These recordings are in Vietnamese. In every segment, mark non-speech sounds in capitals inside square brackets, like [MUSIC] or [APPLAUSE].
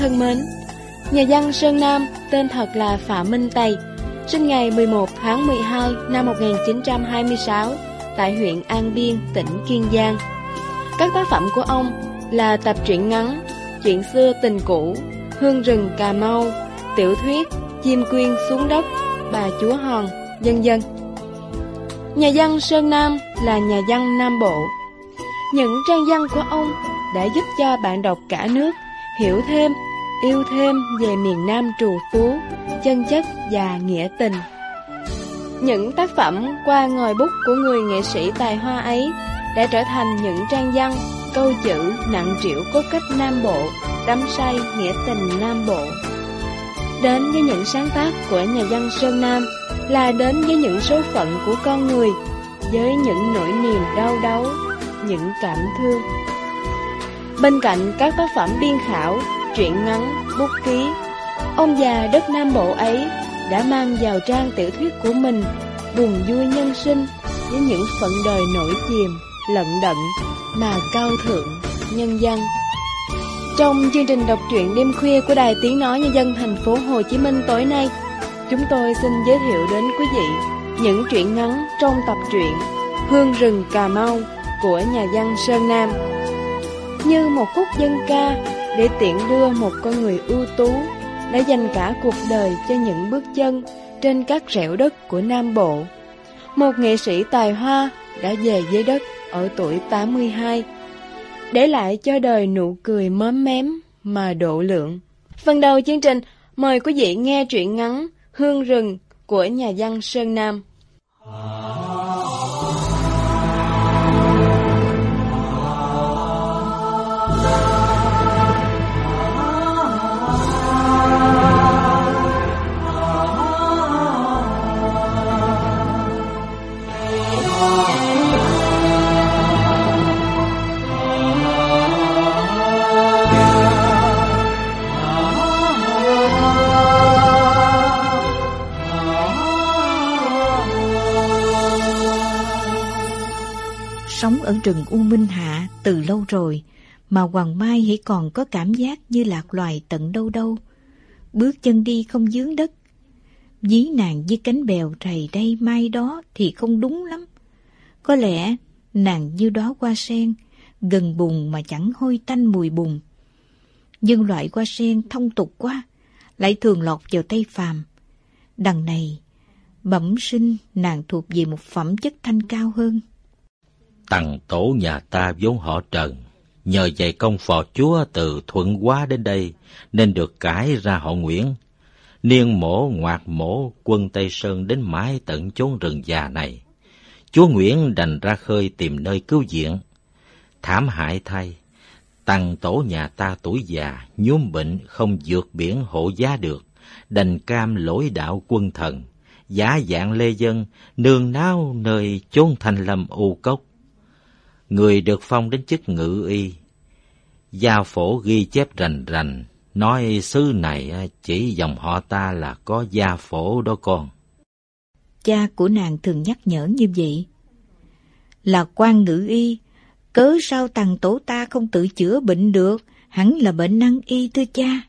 Thân mến, nhà văn Sơn Nam tên thật là Phạm Minh Tây, sinh ngày 11 tháng 12 năm 1926 tại huyện An Biên, tỉnh Kiên Giang. Các tác phẩm của ông là tập truyện ngắn, chuyện xưa tình cũ, hương rừng Cà Mau, tiểu thuyết, chim quyên xuống đất, bà chúa hòn, dân dân. Nhà văn Sơn Nam là nhà văn Nam Bộ. Những trang văn của ông đã giúp cho bạn đọc cả nước hiểu thêm, yêu thêm về miền Nam trù phú, chân chất và nghĩa tình. Những tác phẩm qua ngòi bút của người nghệ sĩ tài hoa ấy đã trở thành những trang văn, câu chữ nặng trĩu cốt cách Nam Bộ, đắm say nghĩa tình Nam Bộ. Đến với những sáng tác của nhà văn Sơn Nam là đến với những số phận của con người, với những nỗi niềm đau đớn, những cảm thương. Bên cạnh các tác phẩm biên khảo, truyện ngắn, bút ký, ông già đất Nam Bộ ấy đã mang vào trang tiểu thuyết của mình buồn vui nhân sinh với những phận đời nổi chìm, lận đận mà cao thượng, nhân dân. Trong chương trình đọc truyện đêm khuya của Đài Tiếng Nói Nhân dân thành phố Hồ Chí Minh tối nay, chúng tôi xin giới thiệu đến quý vị những truyện ngắn trong tập truyện Hương rừng Cà Mau của nhà văn Sơn Nam như một khúc dân ca để tiện đưa một con người ưu tú đã dành cả cuộc đời cho những bước chân trên các rẻo đất của Nam Bộ. Một nghệ sĩ tài hoa đã về dưới đất ở tuổi 82, để lại cho đời nụ cười mớm mém mà độ lượng. Phần đầu chương trình, mời quý vị nghe truyện ngắn Hương rừng của nhà văn Sơn Nam. À. Sống ở rừng U Minh Hạ từ lâu rồi, mà Hoàng Mai hãy còn có cảm giác như lạc loài tận đâu đâu. Bước chân đi không dướng đất. Dí nàng như cánh bèo trầy đây mai đó thì không đúng lắm. Có lẽ nàng như đó qua sen, gần bùn mà chẳng hôi tanh mùi bùn. Nhưng loại qua sen thông tục quá, lại thường lọt vào tay phàm. Đằng này, bẩm sinh nàng thuộc về một phẩm chất thanh cao hơn. Tằng tổ nhà ta vốn họ Trần, nhờ dạy công phò chúa từ Thuận Hóa đến đây nên được cải ra họ Nguyễn. Niên mổ ngoạt mổ quân Tây Sơn đến mãi tận chốn rừng già này. Chúa Nguyễn đành ra khơi tìm nơi cứu viện. Thảm hại thay, tằng tổ nhà ta tuổi già, nhuốm bệnh không vượt biển hộ giá được, đành cam lỗi đạo quân thần, giả dạng lê dân, nương náo nơi chốn thanh lâm u cốc người được phong đến chức ngự y. Gia phổ ghi chép rành rành, nói sứ này à, chỉ dòng họ ta là có gia phổ đó con. Cha của nàng thường nhắc nhở như vậy. Là quan ngự y, cớ sao tầng tổ ta không tự chữa bệnh được, hẳn là bệnh năng y thưa cha.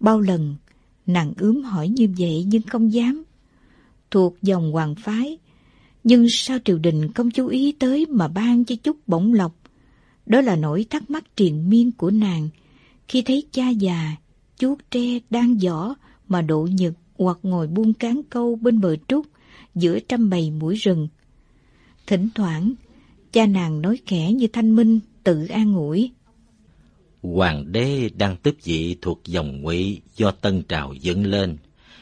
Bao lần, nàng ướm hỏi như vậy nhưng không dám. Thuộc dòng hoàng phái, nhưng sao triều đình không chú ý tới mà ban cho chút bổng lộc? Đó là nỗi thắc mắc triền miên của nàng khi thấy cha già, chuốt tre đang giỏ mà độ nhật hoặc ngồi buông cán câu bên bờ trúc giữa trăm bầy mũi rừng. Thỉnh thoảng, cha nàng nói khẽ như thanh minh tự an ủi. Hoàng đế đang tức vị thuộc dòng ngụy do tân trào dựng lên.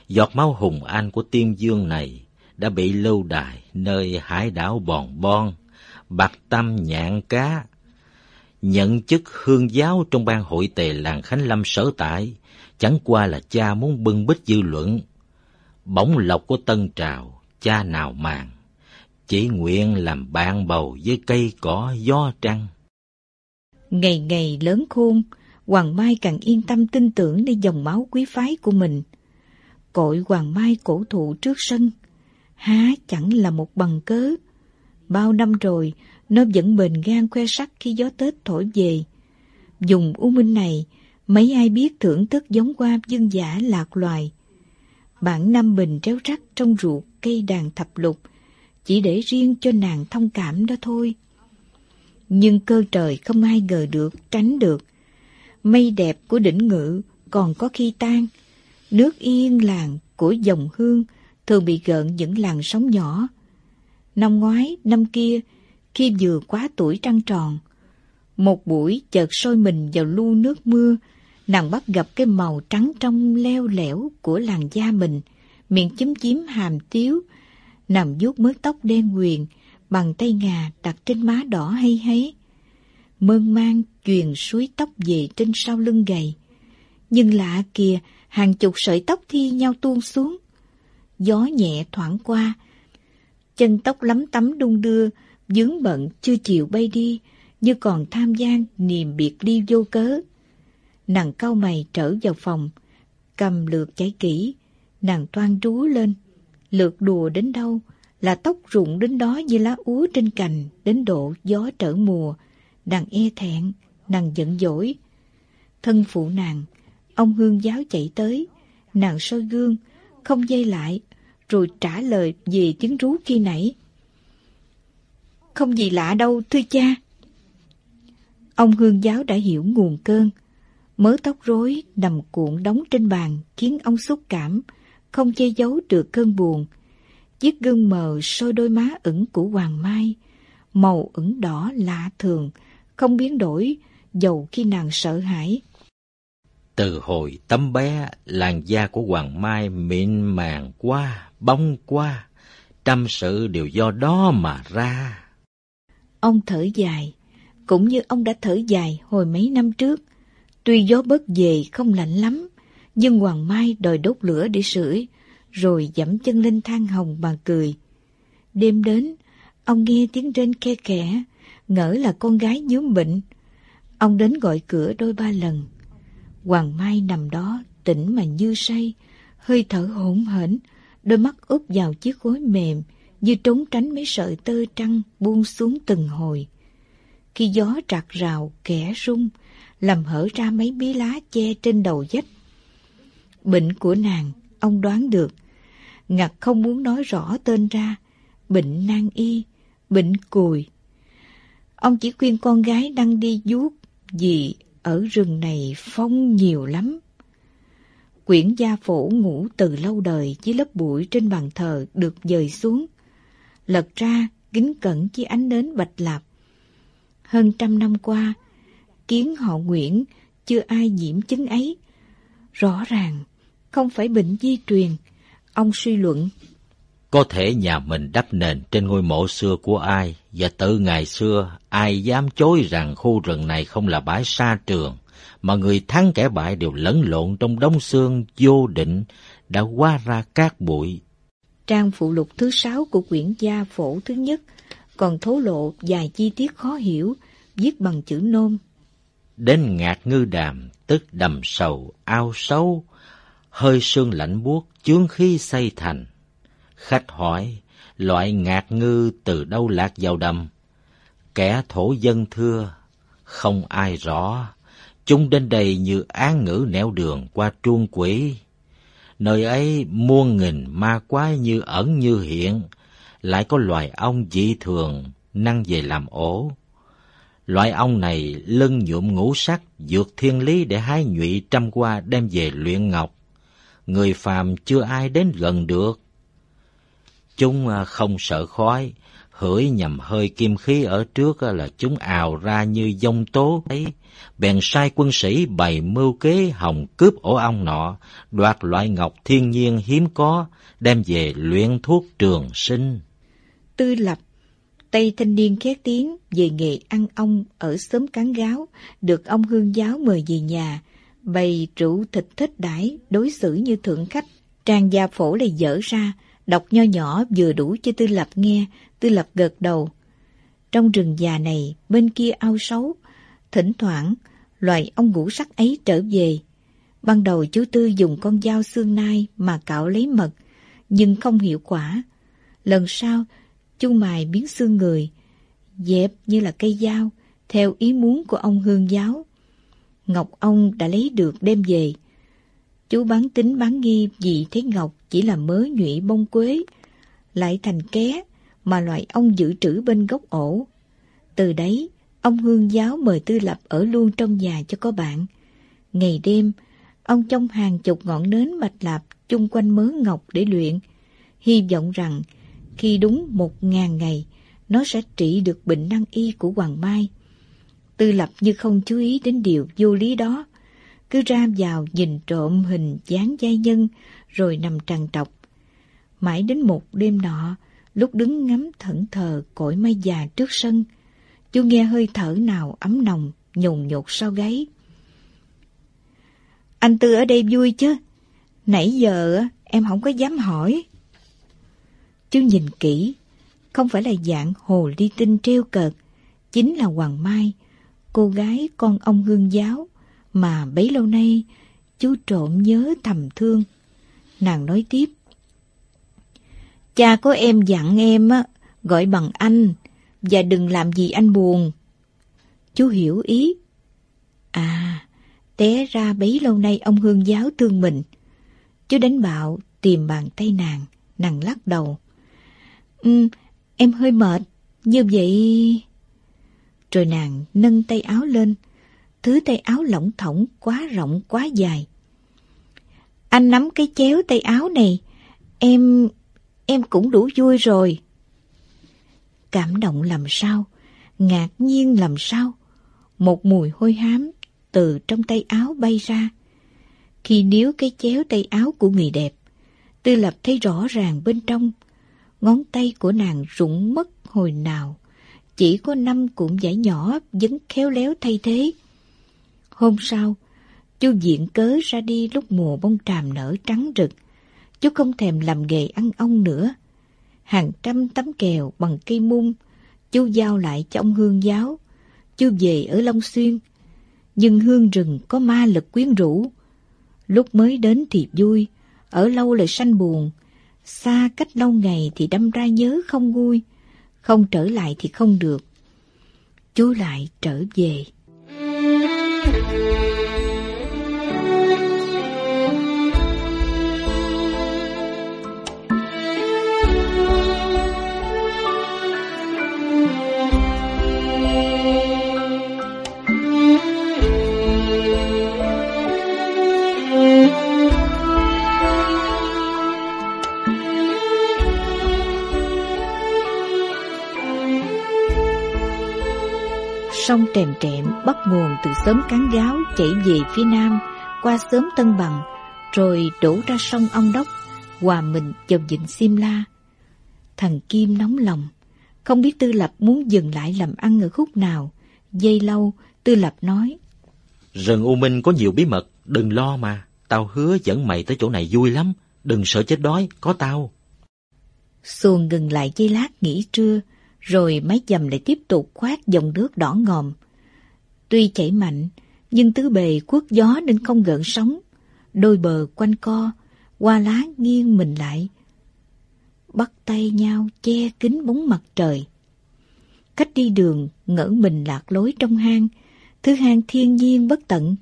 Giọt máu hùng an của tiên dương này đã bị lưu đài nơi hải đảo Bòn Bon, Bạc Tâm Nhạn Cá, Nhận chức hương giáo trong ban hội tề làng Khánh Lâm sở tại, chẳng qua là cha muốn bưng bít dư luận. Bóng lộc của tân trào, cha nào màng, chỉ nguyện làm bạn bầu với cây cỏ gió trăng. Ngày ngày lớn khôn, Hoàng Mai càng yên tâm tin tưởng nơi dòng máu quý phái của mình. Cội Hoàng Mai cổ thụ trước sân, há chẳng là một bằng cớ. Bao năm rồi, nó vẫn bền gan khoe sắc khi gió Tết thổi về. Dùng u minh này, mấy ai biết thưởng thức giống hoa dân giả lạc loài. Bản năm bình tréo rắc trong ruột cây đàn thập lục, chỉ để riêng cho nàng thông cảm đó thôi. Nhưng cơ trời không ai ngờ được, tránh được. Mây đẹp của đỉnh ngự còn có khi tan. Nước yên làng của dòng hương thường bị gợn những làn sóng nhỏ. Năm ngoái, năm kia, khi vừa quá tuổi trăng tròn, một buổi chợt sôi mình vào lu nước mưa, nàng bắt gặp cái màu trắng trong leo lẻo của làn da mình, miệng chúm chím hàm tiếu, nằm vuốt mớ tóc đen quyền, bằng tay ngà đặt trên má đỏ hay hấy. Mơn mang truyền suối tóc về trên sau lưng gầy. Nhưng lạ kìa, hàng chục sợi tóc thi nhau tuôn xuống. Gió nhẹ thoảng qua, chân tóc lắm tắm đung đưa, dướng bận chưa chịu bay đi, như còn tham gian niềm biệt ly vô cớ. Nàng cau mày trở vào phòng, cầm lược chảy kỹ, nàng toan rú lên, lược đùa đến đâu, là tóc rụng đến đó như lá úa trên cành, đến độ gió trở mùa, nàng e thẹn, nàng giận dỗi. Thân phụ nàng, ông hương giáo chạy tới, nàng soi gương, không dây lại, rồi trả lời về tiếng rú khi nãy. Không gì lạ đâu, thưa cha. Ông hương giáo đã hiểu nguồn cơn. Mớ tóc rối nằm cuộn đóng trên bàn khiến ông xúc cảm, không che giấu được cơn buồn. Chiếc gương mờ soi đôi má ửng của Hoàng Mai, màu ửng đỏ lạ thường, không biến đổi, dầu khi nàng sợ hãi. Từ hồi tấm bé, làn da của Hoàng Mai mịn màng qua, bông qua, trăm sự đều do đó mà ra. Ông thở dài, cũng như ông đã thở dài hồi mấy năm trước. Tuy gió bớt về không lạnh lắm, nhưng Hoàng Mai đòi đốt lửa để sưởi, rồi dẫm chân lên thang hồng mà cười. Đêm đến, ông nghe tiếng rên khe khẽ, ngỡ là con gái nhúm bệnh. Ông đến gọi cửa đôi ba lần. Hoàng Mai nằm đó, tỉnh mà như say, hơi thở hỗn hển, đôi mắt úp vào chiếc gối mềm, như trốn tránh mấy sợi tơ trăng buông xuống từng hồi. Khi gió trạc rào, kẻ rung, làm hở ra mấy bí lá che trên đầu dách. Bệnh của nàng, ông đoán được. Ngặt không muốn nói rõ tên ra. Bệnh nan y, bệnh cùi. Ông chỉ khuyên con gái đang đi vuốt vì ở rừng này phong nhiều lắm. Quyển gia phổ ngủ từ lâu đời dưới lớp bụi trên bàn thờ được dời xuống. Lật ra, kính cẩn với ánh nến bạch lạp. Hơn trăm năm qua, kiến họ Nguyễn chưa ai nhiễm chứng ấy. Rõ ràng, không phải bệnh di truyền. Ông suy luận. Có thể nhà mình đắp nền trên ngôi mộ xưa của ai, và từ ngày xưa ai dám chối rằng khu rừng này không là bãi sa trường, mà người thắng kẻ bại đều lẫn lộn trong đống xương vô định đã qua ra cát bụi. Trang phụ lục thứ sáu của quyển gia phổ thứ nhất còn thố lộ vài chi tiết khó hiểu, viết bằng chữ nôm. Đến ngạt ngư đàm, tức đầm sầu, ao sâu, hơi sương lạnh buốt chướng khí xây thành. Khách hỏi, loại ngạt ngư từ đâu lạc vào đầm? Kẻ thổ dân thưa, không ai rõ. Chúng đến đây như án ngữ nẻo đường qua truông quỷ. Nơi ấy muôn nghìn ma quái như ẩn như hiện, lại có loài ong dị thường năng về làm ổ. Loại ong này lưng nhuộm ngũ sắc, dược thiên lý để hái nhụy trăm qua đem về luyện ngọc. Người phàm chưa ai đến gần được. Chúng à, không sợ khói, hửi nhầm hơi kim khí ở trước à, là chúng ào ra như dông tố ấy. Bèn sai quân sĩ bày mưu kế hồng cướp ổ ong nọ, đoạt loại ngọc thiên nhiên hiếm có, đem về luyện thuốc trường sinh. Tư lập Tây thanh niên khét tiếng về nghề ăn ong ở xóm cán gáo, được ông hương giáo mời về nhà, bày rượu thịt thích đãi đối xử như thượng khách. Trang gia phổ lại dở ra, đọc nho nhỏ vừa đủ cho Tư Lập nghe, Tư Lập gật đầu. Trong rừng già này, bên kia ao sấu, thỉnh thoảng, loài ong ngũ sắc ấy trở về. Ban đầu chú Tư dùng con dao xương nai mà cạo lấy mật, nhưng không hiệu quả. Lần sau, chú mài biến xương người, dẹp như là cây dao, theo ý muốn của ông hương giáo. Ngọc ông đã lấy được đem về. Chú bán tính bán nghi vì thấy Ngọc chỉ là mớ nhụy bông quế, lại thành ké mà loại ông giữ trữ bên gốc ổ. Từ đấy, ông hương giáo mời Tư Lập ở luôn trong nhà cho có bạn. Ngày đêm, ông trong hàng chục ngọn nến mạch lạp chung quanh mớ ngọc để luyện, hy vọng rằng khi đúng một ngàn ngày, nó sẽ trị được bệnh năng y của Hoàng Mai. Tư lập như không chú ý đến điều vô lý đó, cứ ra vào nhìn trộm hình dáng giai nhân rồi nằm trằn trọc. Mãi đến một đêm nọ, lúc đứng ngắm thẫn thờ cõi mây già trước sân, chú nghe hơi thở nào ấm nồng, nhồn nhột sau gáy. Anh Tư ở đây vui chứ? Nãy giờ em không có dám hỏi. Chú nhìn kỹ, không phải là dạng hồ ly tinh treo cợt, chính là Hoàng Mai, cô gái con ông hương giáo mà bấy lâu nay chú trộm nhớ thầm thương. Nàng nói tiếp. Cha của em dặn em á, gọi bằng anh và đừng làm gì anh buồn. Chú hiểu ý. À, té ra bấy lâu nay ông hương giáo thương mình. Chú đánh bạo tìm bàn tay nàng, nàng lắc đầu. Ừ, em hơi mệt, như vậy... Rồi nàng nâng tay áo lên, thứ tay áo lỏng thỏng quá rộng quá dài. Anh nắm cái chéo tay áo này, em... em cũng đủ vui rồi. Cảm động làm sao, ngạc nhiên làm sao, một mùi hôi hám từ trong tay áo bay ra. Khi níu cái chéo tay áo của người đẹp, Tư Lập thấy rõ ràng bên trong ngón tay của nàng rụng mất hồi nào. Chỉ có năm cụm giải nhỏ vẫn khéo léo thay thế. Hôm sau, chú diện cớ ra đi lúc mùa bông tràm nở trắng rực. Chú không thèm làm nghề ăn ong nữa. Hàng trăm tấm kèo bằng cây mung, chú giao lại cho ông hương giáo. Chú về ở Long Xuyên. Nhưng hương rừng có ma lực quyến rũ. Lúc mới đến thì vui, ở lâu lại sanh buồn, Xa cách lâu ngày thì đâm ra nhớ không vui, không trở lại thì không được. Chú lại trở về. Sông trèm trẹm bắt nguồn từ xóm Cán Gáo chảy về phía nam, qua xóm Tân Bằng, rồi đổ ra sông Ong Đốc, hòa mình vào vịnh Sim La. Thằng Kim nóng lòng, không biết Tư Lập muốn dừng lại làm ăn ở khúc nào. Dây lâu, Tư Lập nói. Rừng U Minh có nhiều bí mật, đừng lo mà. Tao hứa dẫn mày tới chỗ này vui lắm. Đừng sợ chết đói, có tao. Xuồng ngừng lại giây lát nghỉ trưa, rồi máy dầm lại tiếp tục khoát dòng nước đỏ ngòm. Tuy chảy mạnh, nhưng tứ bề quất gió nên không gợn sóng. Đôi bờ quanh co, qua lá nghiêng mình lại. Bắt tay nhau che kín bóng mặt trời. Cách đi đường ngỡ mình lạc lối trong hang, thứ hang thiên nhiên bất tận.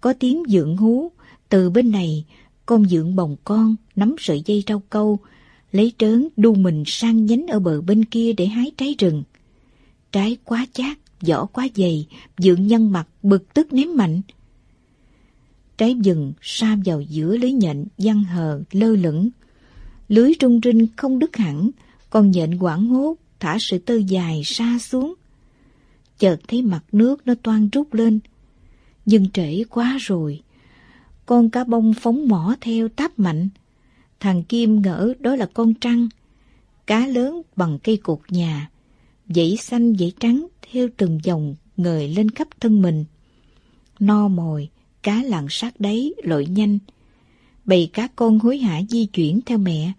Có tiếng dượng hú, từ bên này, con dượng bồng con nắm sợi dây rau câu, lấy trớn đu mình sang nhánh ở bờ bên kia để hái trái rừng. Trái quá chát, vỏ quá dày, dượng nhân mặt bực tức ném mạnh. Trái rừng sa vào giữa lưới nhện văn hờ lơ lửng. Lưới rung rinh không đứt hẳn, con nhện quảng hốt thả sự tơ dài xa xuống. Chợt thấy mặt nước nó toan rút lên. Nhưng trễ quá rồi. Con cá bông phóng mỏ theo táp mạnh, Thằng Kim ngỡ đó là con trăng, cá lớn bằng cây cột nhà, dãy xanh dãy trắng theo từng dòng ngời lên khắp thân mình. No mồi, cá lặn sát đáy, lội nhanh. Bầy cá con hối hả di chuyển theo mẹ.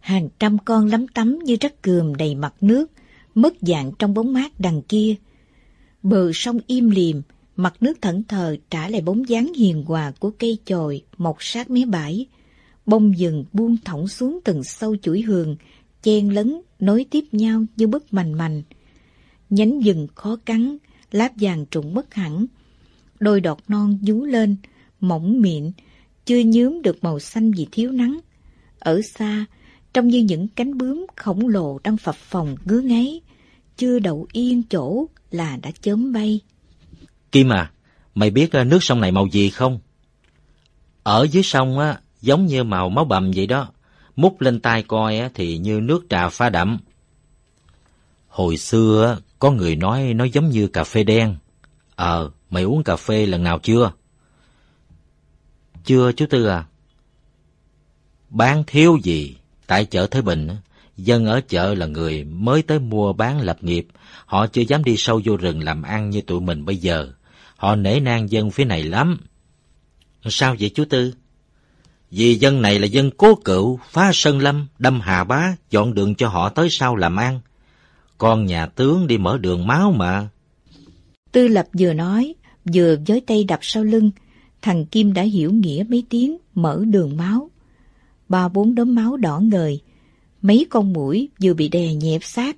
Hàng trăm con lắm tắm như rắc cườm đầy mặt nước, mất dạng trong bóng mát đằng kia. Bờ sông im lìm, mặt nước thẫn thờ trả lại bóng dáng hiền hòa của cây chồi mọc sát mé bãi. Bông rừng buông thõng xuống từng sâu chuỗi hường, chen lấn, nối tiếp nhau như bức mành mành. Nhánh rừng khó cắn, láp vàng trụng bất hẳn. Đôi đọt non dú lên, mỏng miệng, chưa nhướm được màu xanh vì thiếu nắng. Ở xa, trông như những cánh bướm khổng lồ đang phập phồng ngứa ngáy, chưa đậu yên chỗ là đã chớm bay. Kim à, mày biết à, nước sông này màu gì không? Ở dưới sông á, giống như màu máu bầm vậy đó. Múc lên tay coi thì như nước trà pha đậm. Hồi xưa có người nói nó giống như cà phê đen. Ờ, mày uống cà phê lần nào chưa? Chưa chú Tư à. Bán thiếu gì? Tại chợ Thế Bình, dân ở chợ là người mới tới mua bán lập nghiệp. Họ chưa dám đi sâu vô rừng làm ăn như tụi mình bây giờ. Họ nể nang dân phía này lắm. Sao vậy chú Tư? Vì dân này là dân cố cựu, phá sơn lâm, đâm hà bá, dọn đường cho họ tới sau làm ăn. Con nhà tướng đi mở đường máu mà. Tư Lập vừa nói, vừa với tay đập sau lưng, thằng Kim đã hiểu nghĩa mấy tiếng mở đường máu. Ba bốn đốm máu đỏ ngời, mấy con mũi vừa bị đè nhẹp sát.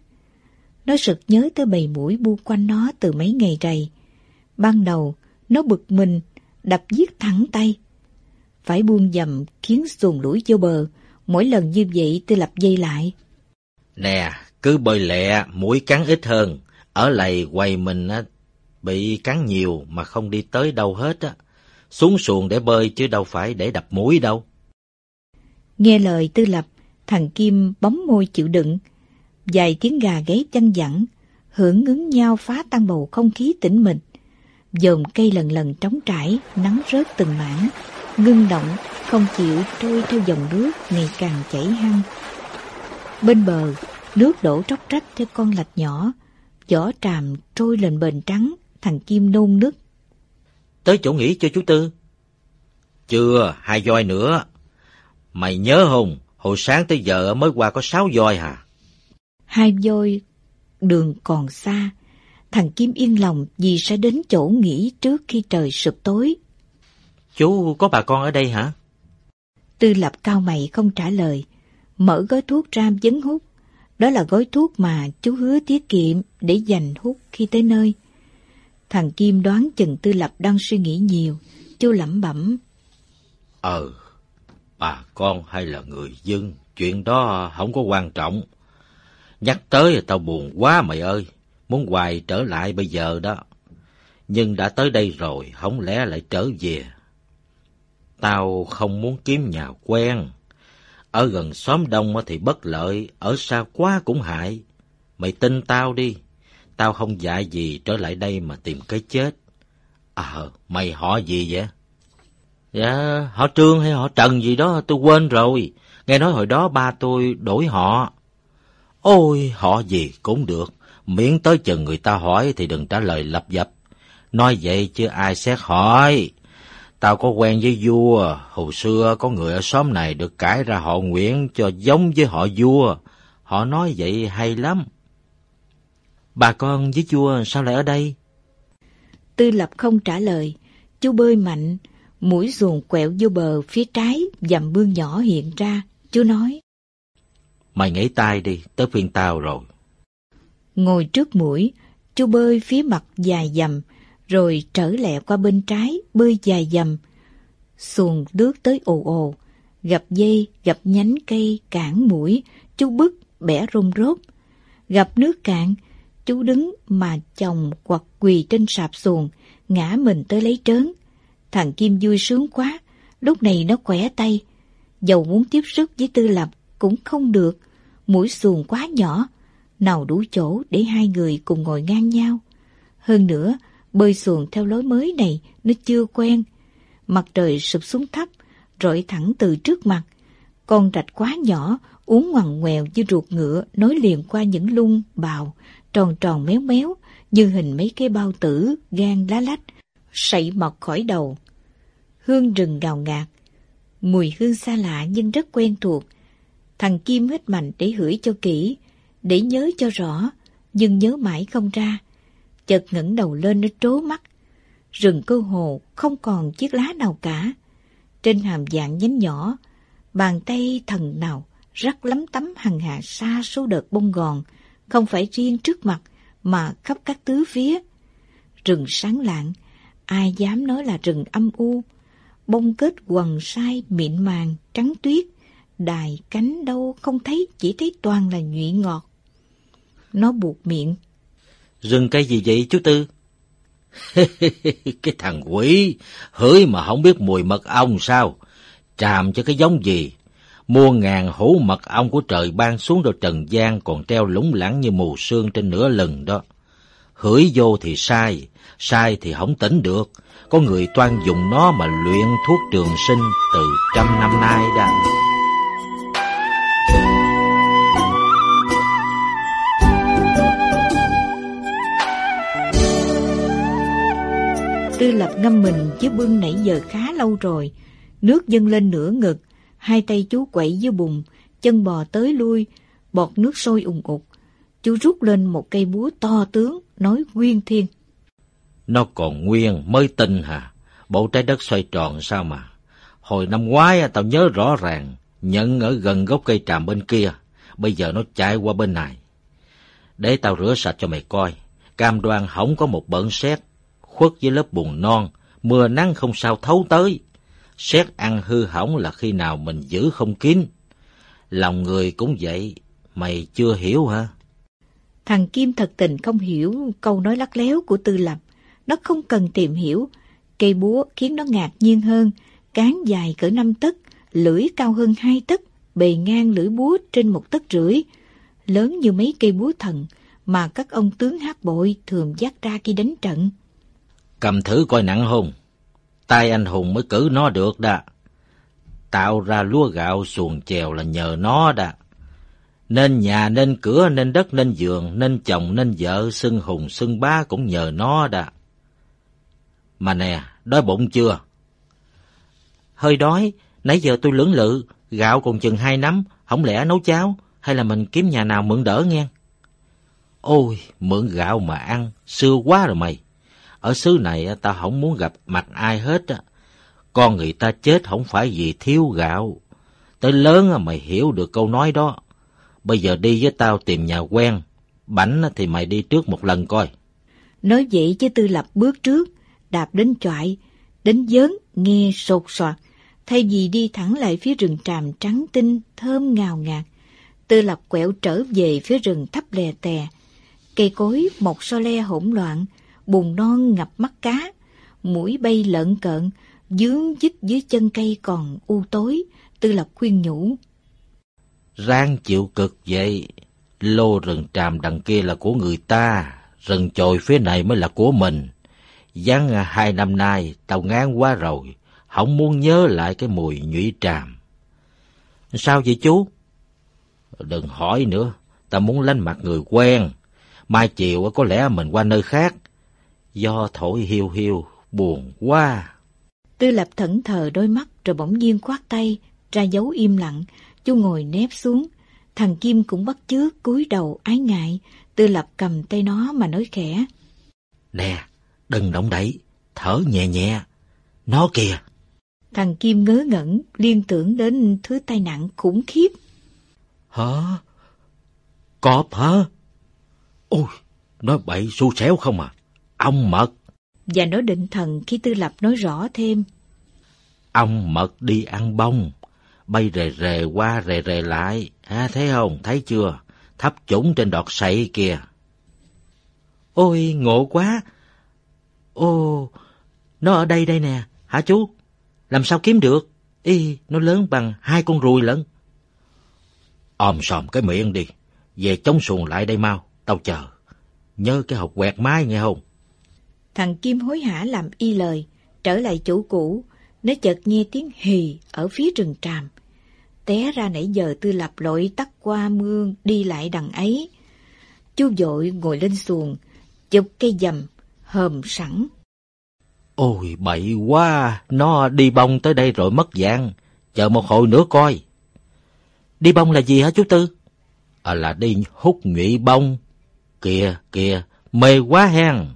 Nó sực nhớ tới bầy mũi bu quanh nó từ mấy ngày rày. Ban đầu, nó bực mình, đập giết thẳng tay. Phải buông dầm khiến xuồng lũi vô bờ, mỗi lần như vậy tôi lập dây lại. Nè, cứ bơi lẹ, mũi cắn ít hơn. Ở lầy quầy mình á, bị cắn nhiều mà không đi tới đâu hết á. Xuống xuồng để bơi chứ đâu phải để đập mũi đâu. Nghe lời tư lập, thằng Kim bóng môi chịu đựng. Vài tiếng gà gáy chăn dặn, hưởng ứng nhau phá tan bầu không khí tĩnh mịch. Dòm cây lần lần trống trải, nắng rớt từng mảng, ngưng động, không chịu trôi theo dòng nước ngày càng chảy hăng. Bên bờ, nước đổ tróc trách theo con lạch nhỏ, vỏ tràm trôi lên bền trắng, thằng Kim nôn nức. Tới chỗ nghỉ cho chú Tư. Chưa, hai voi nữa. Mày nhớ không, hồi sáng tới giờ mới qua có sáu voi hả? Hai voi, đường còn xa. Thằng Kim yên lòng vì sẽ đến chỗ nghỉ trước khi trời sụp tối. Chú có bà con ở đây hả? Tư lập cao mày không trả lời. Mở gói thuốc ra dấn hút. Đó là gói thuốc mà chú hứa tiết kiệm để dành hút khi tới nơi. Thằng Kim đoán chừng Tư Lập đang suy nghĩ nhiều. Chú lẩm bẩm. Ờ, bà con hay là người dân, chuyện đó không có quan trọng. Nhắc tới tao buồn quá mày ơi, muốn hoài trở lại bây giờ đó. Nhưng đã tới đây rồi, không lẽ lại trở về. Tao không muốn kiếm nhà quen. Ở gần xóm đông thì bất lợi, ở xa quá cũng hại. Mày tin tao đi, tao không dạy gì trở lại đây mà tìm cái chết. Ờ, mày họ gì vậy? Dạ, họ Trương hay họ Trần gì đó tôi quên rồi. Nghe nói hồi đó ba tôi đổi họ. Ôi, họ gì cũng được. Miễn tới chừng người ta hỏi thì đừng trả lời lập dập. Nói vậy chứ ai xét hỏi. Tao có quen với vua, hồi xưa có người ở xóm này được cải ra họ Nguyễn cho giống với họ vua. Họ nói vậy hay lắm. Bà con với vua sao lại ở đây? Tư lập không trả lời. Chú bơi mạnh, mũi xuồng quẹo vô bờ phía trái, dầm mương nhỏ hiện ra. Chú nói. Mày nghỉ tay đi, tới phiên tao rồi. Ngồi trước mũi, chú bơi phía mặt dài dầm, rồi trở lẹ qua bên trái, bơi dài dầm. Xuồng nước tới ồ ồ, gặp dây, gặp nhánh cây, cản mũi, chú bức, bẻ rôm rốt. Gặp nước cạn, chú đứng mà chồng hoặc quỳ trên sạp xuồng, ngã mình tới lấy trớn. Thằng Kim vui sướng quá, lúc này nó khỏe tay. Dầu muốn tiếp sức với tư lập cũng không được, mũi xuồng quá nhỏ, nào đủ chỗ để hai người cùng ngồi ngang nhau. Hơn nữa, bơi xuồng theo lối mới này nó chưa quen. Mặt trời sụp xuống thấp, rọi thẳng từ trước mặt. Con rạch quá nhỏ, uống ngoằn ngoèo như ruột ngựa nối liền qua những lung, bào, tròn tròn méo méo, như hình mấy cái bao tử, gan lá lách, sậy mọc khỏi đầu. Hương rừng gào ngạt, mùi hương xa lạ nhưng rất quen thuộc. Thằng Kim hít mạnh để hửi cho kỹ, để nhớ cho rõ, nhưng nhớ mãi không ra. Chợt ngẩng đầu lên nó trố mắt. Rừng cơ hồ không còn chiếc lá nào cả. Trên hàm dạng nhánh nhỏ, bàn tay thần nào rắc lắm tấm hằng hạ xa số đợt bông gòn, không phải riêng trước mặt mà khắp các tứ phía. Rừng sáng lạng, ai dám nói là rừng âm u, bông kết quần sai mịn màng, trắng tuyết, đài cánh đâu không thấy, chỉ thấy toàn là nhụy ngọt. Nó buộc miệng. Rừng cây gì vậy chú Tư? [LAUGHS] cái thằng quỷ, hửi mà không biết mùi mật ong sao? Tràm cho cái giống gì? mua ngàn hũ mật ong của trời ban xuống đầu trần gian còn treo lủng lẳng như mù sương trên nửa lừng đó. Hửi vô thì sai, sai thì không tỉnh được. Có người toan dùng nó mà luyện thuốc trường sinh từ trăm năm nay đã. Tư lập ngâm mình chứ bưng nãy giờ khá lâu rồi. Nước dâng lên nửa ngực, hai tay chú quậy dưới bùn, chân bò tới lui, bọt nước sôi ùng ục. Chú rút lên một cây búa to tướng, nói nguyên thiên. Nó còn nguyên, mới tin hả? Bộ trái đất xoay tròn sao mà? Hồi năm ngoái tao nhớ rõ ràng, nhận ở gần gốc cây tràm bên kia, bây giờ nó chạy qua bên này. Để tao rửa sạch cho mày coi, cam đoan không có một bẩn xét, khuất với lớp bùn non, mưa nắng không sao thấu tới. Xét ăn hư hỏng là khi nào mình giữ không kín. Lòng người cũng vậy, mày chưa hiểu hả? Thằng Kim thật tình không hiểu câu nói lắc léo của Tư Lập. Nó không cần tìm hiểu. Cây búa khiến nó ngạc nhiên hơn. Cán dài cỡ năm tấc, lưỡi cao hơn hai tấc, bề ngang lưỡi búa trên một tấc rưỡi. Lớn như mấy cây búa thần mà các ông tướng hát bội thường dắt ra khi đánh trận. Cầm thử coi nặng hùng. tay anh hùng mới cử nó được đã. Tạo ra lúa gạo xuồng chèo là nhờ nó đã. Nên nhà, nên cửa, nên đất, nên giường, nên chồng, nên vợ, xưng hùng, xưng bá cũng nhờ nó đã. Mà nè, đói bụng chưa? Hơi đói, nãy giờ tôi lưỡng lự, gạo còn chừng hai nắm, không lẽ nấu cháo, hay là mình kiếm nhà nào mượn đỡ nghe? Ôi, mượn gạo mà ăn, xưa quá rồi mày. Ở xứ này ta không muốn gặp mặt ai hết á. Con người ta chết không phải vì thiếu gạo. Tới lớn mày hiểu được câu nói đó. Bây giờ đi với tao tìm nhà quen. Bảnh thì mày đi trước một lần coi. Nói vậy chứ Tư Lập bước trước, đạp đến chọi, đến dớn, nghe sột soạt. Thay vì đi thẳng lại phía rừng tràm trắng tinh, thơm ngào ngạt, Tư Lập quẹo trở về phía rừng thấp lè tè. Cây cối một so le hỗn loạn, bùn non ngập mắt cá, mũi bay lợn cợn, dướng dứt dưới chân cây còn u tối, Tư Lập khuyên nhủ. Ráng chịu cực vậy, lô rừng tràm đằng kia là của người ta, rừng chồi phía này mới là của mình. Giăng hai năm nay, tao ngán quá rồi, không muốn nhớ lại cái mùi nhụy tràm. Sao vậy chú? Đừng hỏi nữa, tao muốn lánh mặt người quen. Mai chiều có lẽ mình qua nơi khác. Do thổi hiu hiu, buồn quá. Tư lập thẫn thờ đôi mắt rồi bỗng nhiên khoát tay, ra dấu im lặng, chú ngồi nép xuống. Thằng Kim cũng bắt chước cúi đầu ái ngại, Tư lập cầm tay nó mà nói khẽ. Nè, đừng động đậy, thở nhẹ nhẹ. Nó kìa. Thằng Kim ngớ ngẩn, liên tưởng đến thứ tai nạn khủng khiếp. Hả? Cọp hả? Ôi, nói bậy xu xéo không à? Ông mật. Và nó định thần khi Tư Lập nói rõ thêm. Ông mật đi ăn bông, bay rề rề qua rề rề lại. À, thấy không? Thấy chưa? Thấp chủng trên đọt sậy kìa. Ôi, ngộ quá! Ô, nó ở đây đây nè, hả chú? Làm sao kiếm được? Y, nó lớn bằng hai con ruồi lận. Om sòm cái miệng đi, về chống xuồng lại đây mau, tao chờ. Nhớ cái hộp quẹt mái nghe không? Thằng Kim hối hả làm y lời, trở lại chỗ cũ, nó chợt nghe tiếng hì ở phía rừng tràm. té ra nãy giờ tư lập lội tắt qua mương đi lại đằng ấy. Chú dội ngồi lên xuồng, chụp cây dầm, hờm sẵn. Ôi bậy quá, nó đi bông tới đây rồi mất dạng, chờ một hồi nữa coi. Đi bông là gì hả chú Tư? À là đi hút nhụy bông. Kìa, kìa, mê quá hen.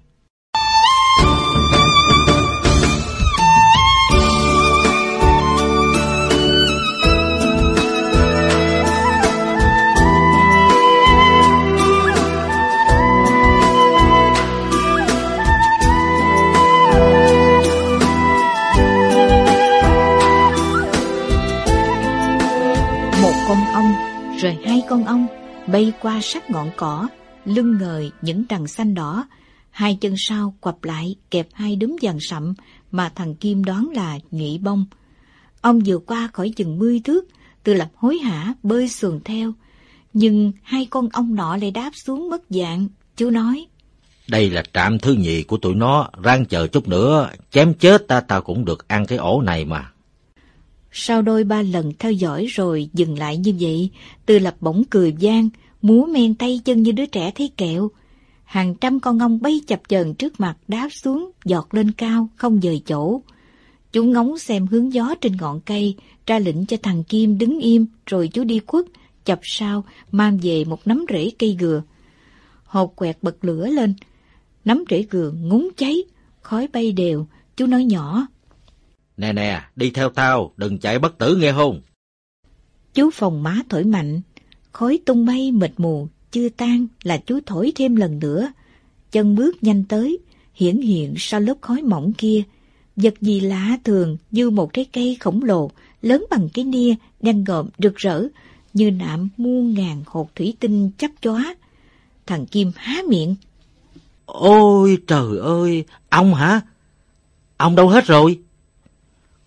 Rồi hai con ong bay qua sát ngọn cỏ, lưng ngời những đằng xanh đỏ, hai chân sau quặp lại kẹp hai đúm vàng sậm mà thằng Kim đoán là nhụy bông. Ông vừa qua khỏi chừng mươi thước, từ lập hối hả bơi xuồng theo, nhưng hai con ong nọ lại đáp xuống mất dạng, chú nói. Đây là trạm thứ nhì của tụi nó, rang chờ chút nữa, chém chết ta ta cũng được ăn cái ổ này mà. Sau đôi ba lần theo dõi rồi dừng lại như vậy, Tư Lập bỗng cười gian, múa men tay chân như đứa trẻ thấy kẹo. Hàng trăm con ong bay chập chờn trước mặt đáp xuống, giọt lên cao, không dời chỗ. Chú ngóng xem hướng gió trên ngọn cây, ra lệnh cho thằng Kim đứng im, rồi chú đi khuất, chập sau, mang về một nắm rễ cây gừa. Hột quẹt bật lửa lên, nắm rễ gừa ngúng cháy, khói bay đều, chú nói nhỏ. Nè nè, đi theo tao, đừng chạy bất tử nghe không? Chú phòng má thổi mạnh, khói tung bay mịt mù, chưa tan là chú thổi thêm lần nữa. Chân bước nhanh tới, hiển hiện sau lớp khói mỏng kia. Vật gì lạ thường như một trái cây khổng lồ, lớn bằng cái nia, đang gồm rực rỡ, như nạm muôn ngàn hột thủy tinh chấp chóa. Thằng Kim há miệng. Ôi trời ơi, ông hả? Ông đâu hết rồi?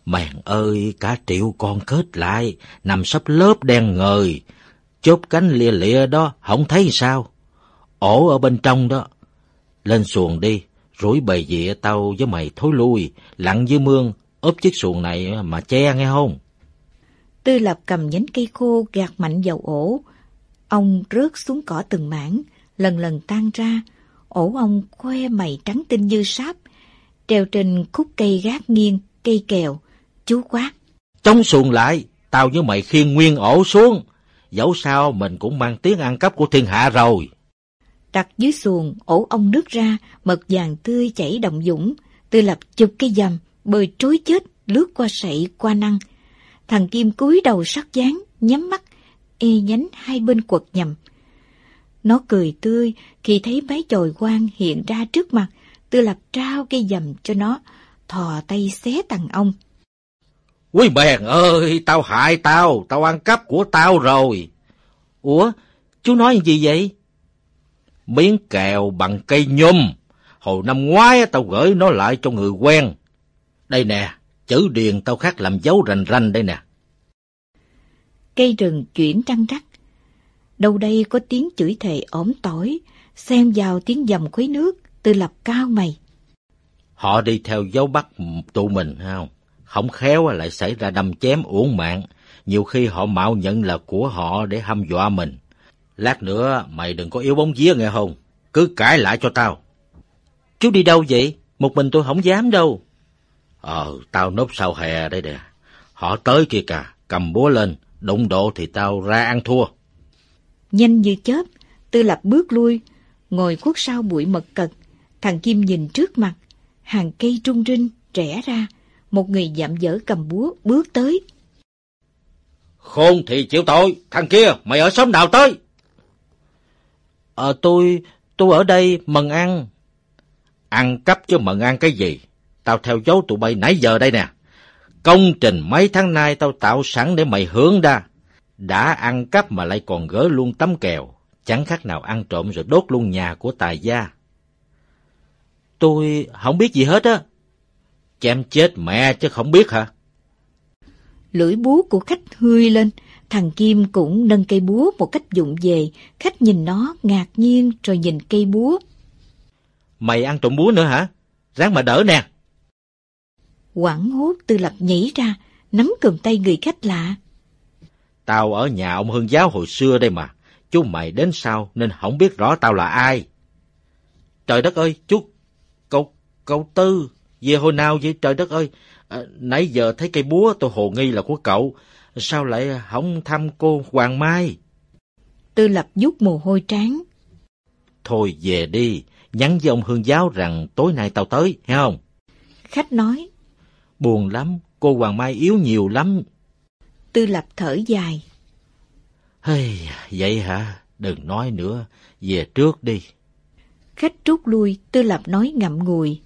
Mèn ơi, cả triệu con kết lại, nằm sắp lớp đen ngời. Chốt cánh lìa lìa đó, không thấy sao. Ổ ở bên trong đó. Lên xuồng đi, rủi bầy dịa tao với mày thối lui, lặn dưới mương, ốp chiếc xuồng này mà che nghe không? Tư lập cầm nhánh cây khô gạt mạnh vào ổ. Ông rớt xuống cỏ từng mảng, lần lần tan ra. Ổ ông khoe mày trắng tinh như sáp, treo trên khúc cây gác nghiêng, cây kèo, Chú quát. Chống xuồng lại, tao với mày khiêng nguyên ổ xuống. Dẫu sao mình cũng mang tiếng ăn cắp của thiên hạ rồi. Đặt dưới xuồng, ổ ông nước ra, mật vàng tươi chảy động dũng. Tư lập chụp cái dầm, bơi trối chết, lướt qua sậy, qua năng. Thằng Kim cúi đầu sắc dáng, nhắm mắt, e nhánh hai bên quật nhầm. Nó cười tươi khi thấy mấy chồi quang hiện ra trước mặt, tư lập trao cây dầm cho nó, thò tay xé tầng ông. Quý bèn ơi, tao hại tao, tao ăn cắp của tao rồi. Ủa, chú nói gì vậy? Miếng kẹo bằng cây nhôm. Hồi năm ngoái tao gửi nó lại cho người quen. Đây nè, chữ điền tao khắc làm dấu rành rành đây nè. Cây rừng chuyển trăng rắc. Đâu đây có tiếng chửi thề ốm tỏi, xem vào tiếng dầm khuấy nước, từ lập cao mày. Họ đi theo dấu bắt tụi mình không? Không khéo lại xảy ra đâm chém uổng mạng. Nhiều khi họ mạo nhận là của họ để hăm dọa mình. Lát nữa mày đừng có yếu bóng vía nghe không? Cứ cãi lại cho tao. Chú đi đâu vậy? Một mình tôi không dám đâu. Ờ, tao núp sau hè đây nè. Họ tới kia cả, cầm búa lên, đụng độ thì tao ra ăn thua. Nhanh như chớp, Tư Lập bước lui, ngồi khuất sau bụi mật cật. Thằng Kim nhìn trước mặt, hàng cây trung rinh, trẻ ra, một người dạm dở cầm búa bước tới. Khôn thì chịu tội, thằng kia, mày ở xóm nào tới? Ờ, tôi, tôi ở đây, mần ăn. Ăn cắp chứ mần ăn cái gì? Tao theo dấu tụi bay nãy giờ đây nè. Công trình mấy tháng nay tao tạo sẵn để mày hướng ra. Đã ăn cắp mà lại còn gỡ luôn tấm kèo. Chẳng khác nào ăn trộm rồi đốt luôn nhà của tài gia. Tôi không biết gì hết á. Chém chết mẹ chứ không biết hả? Lưỡi búa của khách hươi lên, thằng Kim cũng nâng cây búa một cách dụng về. Khách nhìn nó ngạc nhiên rồi nhìn cây búa. Mày ăn trộm búa nữa hả? Ráng mà đỡ nè. Quảng hốt tư lập nhảy ra, nắm cầm tay người khách lạ. Tao ở nhà ông Hương giáo hồi xưa đây mà. Chú mày đến sau nên không biết rõ tao là ai. Trời đất ơi, chú... Cậu... Cậu Tư... Về hồi nào vậy trời đất ơi? À, nãy giờ thấy cây búa tôi hồ nghi là của cậu. Sao lại không thăm cô Hoàng Mai? Tư lập giúp mồ hôi trán. Thôi về đi, nhắn với ông Hương giáo rằng tối nay tao tới, nghe không? Khách nói. Buồn lắm, cô Hoàng Mai yếu nhiều lắm. Tư lập thở dài. Hey, vậy hả? Đừng nói nữa, về trước đi. Khách rút lui, Tư lập nói ngậm ngùi.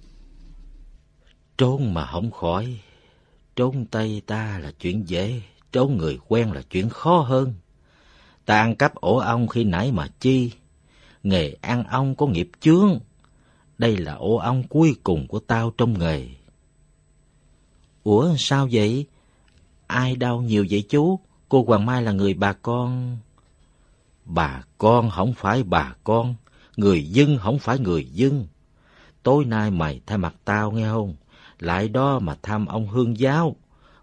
Trốn mà không khỏi. Trốn tay ta là chuyện dễ, trốn người quen là chuyện khó hơn. Ta ăn cắp ổ ong khi nãy mà chi. Nghề ăn ong có nghiệp chướng. Đây là ổ ong cuối cùng của tao trong nghề. Ủa sao vậy? Ai đau nhiều vậy chú? Cô Hoàng Mai là người bà con... Bà con không phải bà con, người dân không phải người dân. Tối nay mày thay mặt tao nghe không? Lại đó mà thăm ông hương giáo.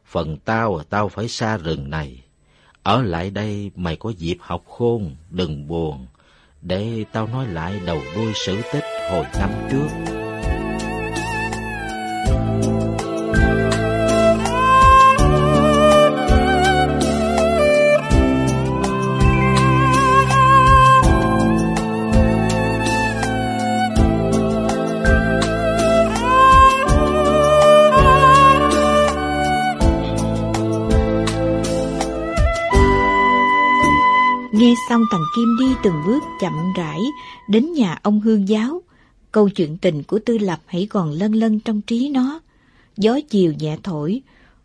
Phần tao tao phải xa rừng này. Ở lại đây mày có dịp học khôn, đừng buồn. Để tao nói lại đầu đuôi sự tích hồi năm trước. Xong thằng Kim đi từng bước chậm rãi đến nhà ông Hương giáo. Câu chuyện tình của Tư Lập hãy còn lân lân trong trí nó. Gió chiều nhẹ thổi,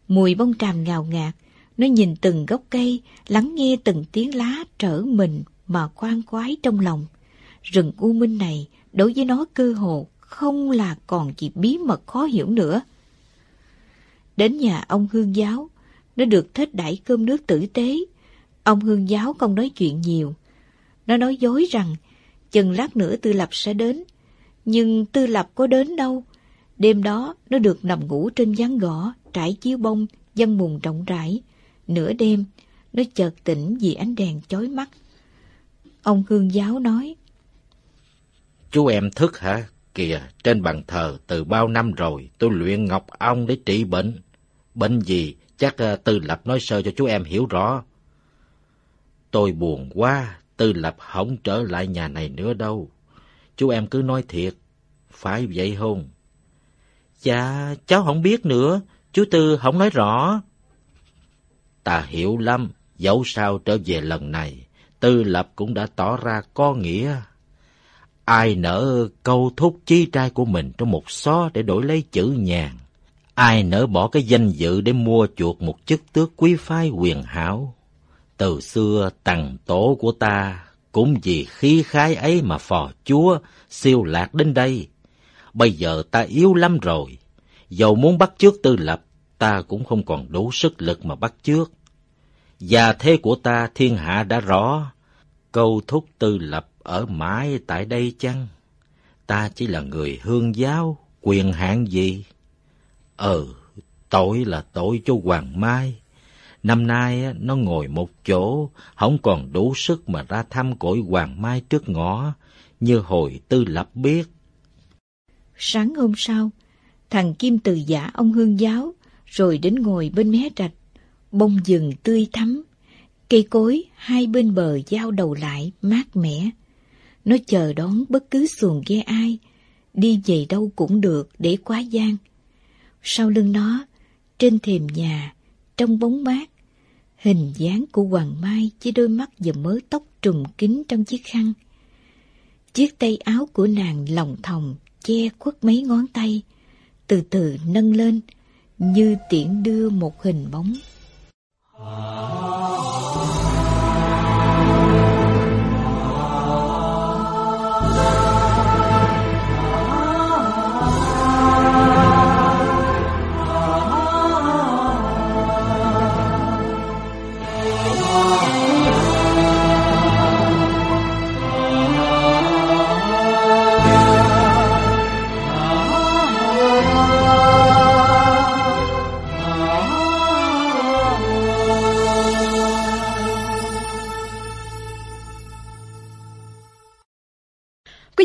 mùi bông tràm ngào ngạt. Nó nhìn từng gốc cây, lắng nghe từng tiếng lá trở mình mà khoan khoái trong lòng. Rừng u minh này đối với nó cơ hồ không là còn gì bí mật khó hiểu nữa. Đến nhà ông Hương giáo, nó được thết đãi cơm nước tử tế, Ông hương giáo không nói chuyện nhiều. Nó nói dối rằng chừng lát nữa Tư Lập sẽ đến. Nhưng Tư Lập có đến đâu. Đêm đó nó được nằm ngủ trên gián gõ, trải chiếu bông, dân mùng rộng rãi. Nửa đêm, nó chợt tỉnh vì ánh đèn chói mắt. Ông hương giáo nói. Chú em thức hả? Kìa, trên bàn thờ từ bao năm rồi tôi luyện ngọc ong để trị bệnh. Bệnh gì? Chắc uh, Tư Lập nói sơ cho chú em hiểu rõ. Tôi buồn quá, Tư Lập không trở lại nhà này nữa đâu. Chú em cứ nói thiệt, phải vậy không? Dạ, cháu không biết nữa, chú Tư không nói rõ. Ta hiểu lắm, dẫu sao trở về lần này, Tư Lập cũng đã tỏ ra có nghĩa. Ai nỡ câu thúc chi trai của mình trong một xó để đổi lấy chữ nhàn? Ai nỡ bỏ cái danh dự để mua chuộc một chức tước quý phái quyền hảo? Từ xưa tầng tổ của ta cũng vì khí khái ấy mà phò chúa siêu lạc đến đây. Bây giờ ta yếu lắm rồi. Dầu muốn bắt chước tư lập, ta cũng không còn đủ sức lực mà bắt chước. Và thế của ta thiên hạ đã rõ. Câu thúc tư lập ở mãi tại đây chăng? Ta chỉ là người hương giáo, quyền hạn gì? Ờ, ừ, tội là tội cho Hoàng Mai. Năm nay nó ngồi một chỗ, không còn đủ sức mà ra thăm cội Hoàng Mai trước ngõ, như hồi tư lập biết. Sáng hôm sau, thằng Kim từ giả ông hương giáo, rồi đến ngồi bên mé rạch, bông rừng tươi thắm, cây cối hai bên bờ giao đầu lại mát mẻ. Nó chờ đón bất cứ xuồng ghe ai, đi về đâu cũng được để quá gian. Sau lưng nó, trên thềm nhà, trong bóng mát, hình dáng của Hoàng Mai với đôi mắt và mớ tóc trùm kín trong chiếc khăn. Chiếc tay áo của nàng lòng thòng che khuất mấy ngón tay, từ từ nâng lên như tiễn đưa một hình bóng. À...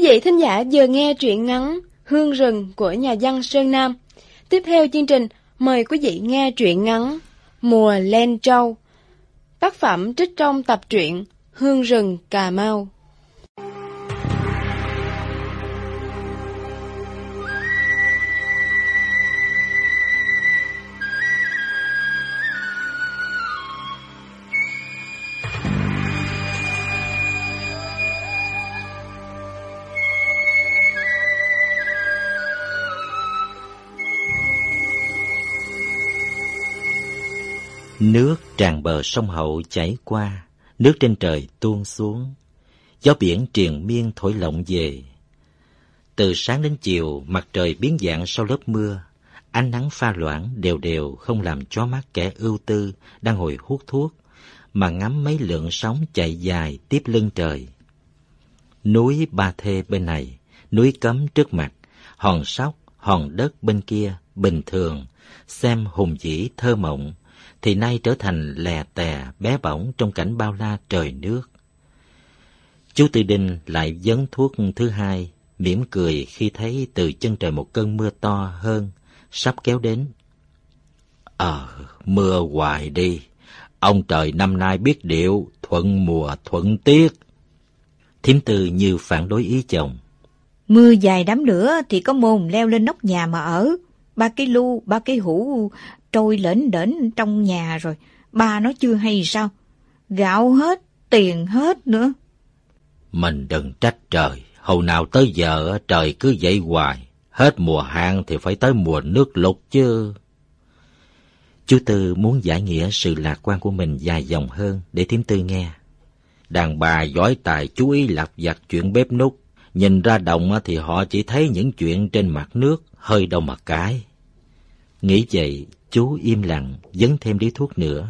vị thính giả vừa nghe truyện ngắn Hương rừng của nhà văn Sơn Nam. Tiếp theo chương trình, mời quý vị nghe truyện ngắn Mùa Len Trâu. Tác phẩm trích trong tập truyện Hương rừng Cà Mau. Nước tràn bờ sông Hậu chảy qua, nước trên trời tuôn xuống. Gió biển triền miên thổi lộng về. Từ sáng đến chiều, mặt trời biến dạng sau lớp mưa. Ánh nắng pha loãng đều đều không làm chó mắt kẻ ưu tư đang ngồi hút thuốc, mà ngắm mấy lượng sóng chạy dài tiếp lưng trời. Núi Ba Thê bên này, núi Cấm trước mặt, hòn sóc, hòn đất bên kia, bình thường, xem hùng vĩ thơ mộng, thì nay trở thành lè tè bé bỏng trong cảnh bao la trời nước. Chú Tư Đinh lại dấn thuốc thứ hai, mỉm cười khi thấy từ chân trời một cơn mưa to hơn, sắp kéo đến. Ờ, mưa hoài đi. Ông trời năm nay biết điệu, thuận mùa thuận tiết. Thiếm tư như phản đối ý chồng. Mưa dài đám nữa thì có mồm leo lên nóc nhà mà ở. Ba cái lu, ba cái hũ trôi lễn đển trong nhà rồi. Ba nó chưa hay sao? Gạo hết, tiền hết nữa. Mình đừng trách trời. Hồi nào tới giờ trời cứ vậy hoài. Hết mùa hạn thì phải tới mùa nước lụt chứ. Chú Tư muốn giải nghĩa sự lạc quan của mình dài dòng hơn để thím Tư nghe. Đàn bà giỏi tài chú ý lặt vặt chuyện bếp nút. Nhìn ra đồng thì họ chỉ thấy những chuyện trên mặt nước, hơi đâu mà cái. Nghĩ vậy, chú im lặng, dấn thêm điếu thuốc nữa.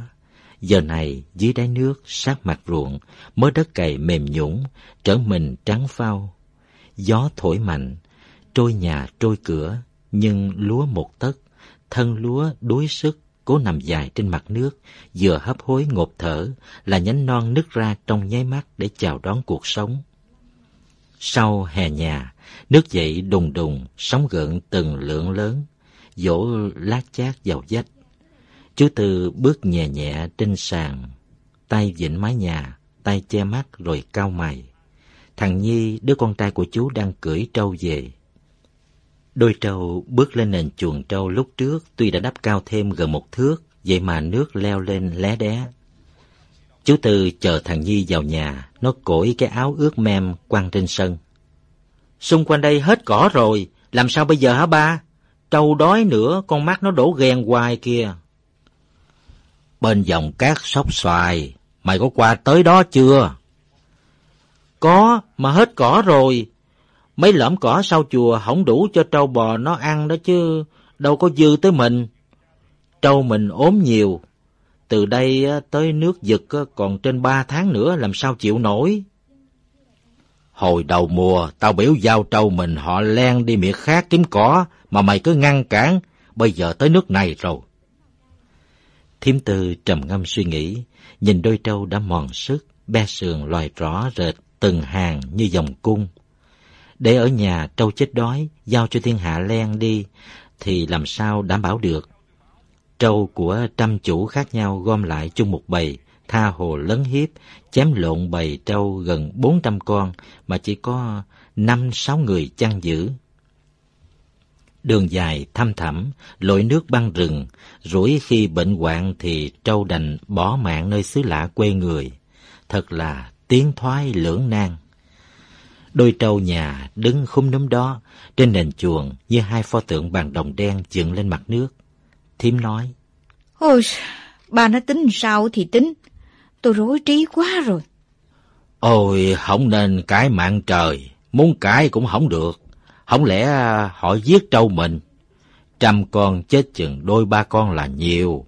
Giờ này, dưới đáy nước, sát mặt ruộng, mớ đất cày mềm nhũng, trở mình trắng phao. Gió thổi mạnh, trôi nhà trôi cửa, nhưng lúa một tấc, thân lúa đuối sức, cố nằm dài trên mặt nước, vừa hấp hối ngột thở, là nhánh non nứt ra trong nháy mắt để chào đón cuộc sống. Sau hè nhà, nước dậy đùng đùng, sóng gợn từng lượng lớn, dỗ lát chát vào vách. Chú Tư bước nhẹ nhẹ trên sàn, tay vịnh mái nhà, tay che mắt rồi cao mày. Thằng Nhi, đứa con trai của chú đang cưỡi trâu về. Đôi trâu bước lên nền chuồng trâu lúc trước tuy đã đắp cao thêm gần một thước, vậy mà nước leo lên lé đé. Chú Tư chờ thằng Nhi vào nhà, nó cổi cái áo ướt mem quăng trên sân. Xung quanh đây hết cỏ rồi, làm sao bây giờ hả ba? Trâu đói nữa, con mắt nó đổ ghen hoài kìa. Bên dòng cát sóc xoài, mày có qua tới đó chưa? Có, mà hết cỏ rồi. Mấy lõm cỏ sau chùa không đủ cho trâu bò nó ăn đó chứ, đâu có dư tới mình. Trâu mình ốm nhiều, từ đây tới nước giật còn trên ba tháng nữa làm sao chịu nổi. Hồi đầu mùa, tao biểu giao trâu mình họ len đi miệt khác kiếm cỏ, mà mày cứ ngăn cản, bây giờ tới nước này rồi. Thiếm tư trầm ngâm suy nghĩ, nhìn đôi trâu đã mòn sức, be sườn loài rõ rệt, từng hàng như dòng cung. Để ở nhà trâu chết đói, giao cho thiên hạ len đi, thì làm sao đảm bảo được. Trâu của trăm chủ khác nhau gom lại chung một bầy, tha hồ lấn hiếp, chém lộn bầy trâu gần bốn trăm con mà chỉ có năm sáu người chăn giữ. Đường dài thăm thẳm, lội nước băng rừng, rủi khi bệnh hoạn thì trâu đành bỏ mạng nơi xứ lạ quê người. Thật là tiếng thoái lưỡng nan. Đôi trâu nhà đứng khung núm đó, trên nền chuồng như hai pho tượng bằng đồng đen dựng lên mặt nước. Thím nói. Ôi, bà nói tính sao thì tính. Tôi rối trí quá rồi. Ôi, không nên cãi mạng trời. Muốn cãi cũng không được. Không lẽ họ giết trâu mình? Trăm con chết chừng đôi ba con là nhiều.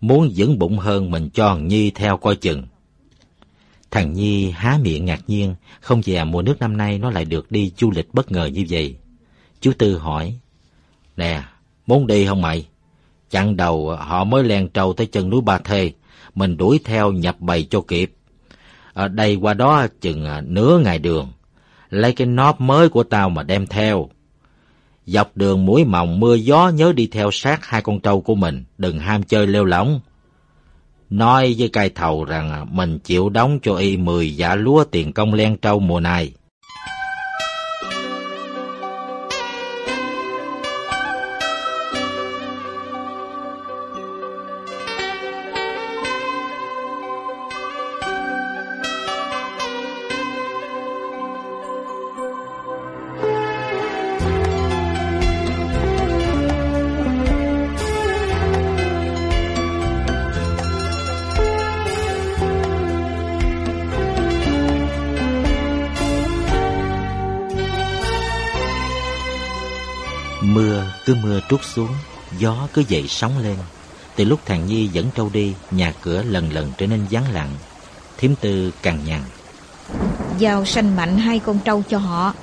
Muốn vững bụng hơn mình cho Nhi theo coi chừng. Thằng Nhi há miệng ngạc nhiên, không dè mùa nước năm nay nó lại được đi du lịch bất ngờ như vậy. Chú Tư hỏi, Nè, muốn đi không mày? Chặn đầu họ mới len trâu tới chân núi Ba Thê, mình đuổi theo nhập bầy cho kịp. Ở đây qua đó chừng à, nửa ngày đường, lấy cái nóp mới của tao mà đem theo. Dọc đường mũi mòng mưa gió nhớ đi theo sát hai con trâu của mình, đừng ham chơi lêu lỏng. Nói với cai thầu rằng à, mình chịu đóng cho y mười giả lúa tiền công len trâu mùa này. Cứ mưa trút xuống, gió cứ dậy sóng lên. Từ lúc thằng Nhi dẫn trâu đi, nhà cửa lần lần trở nên vắng lặng. Thiếm tư càng nhằn. Giao sanh mạnh hai con trâu cho họ.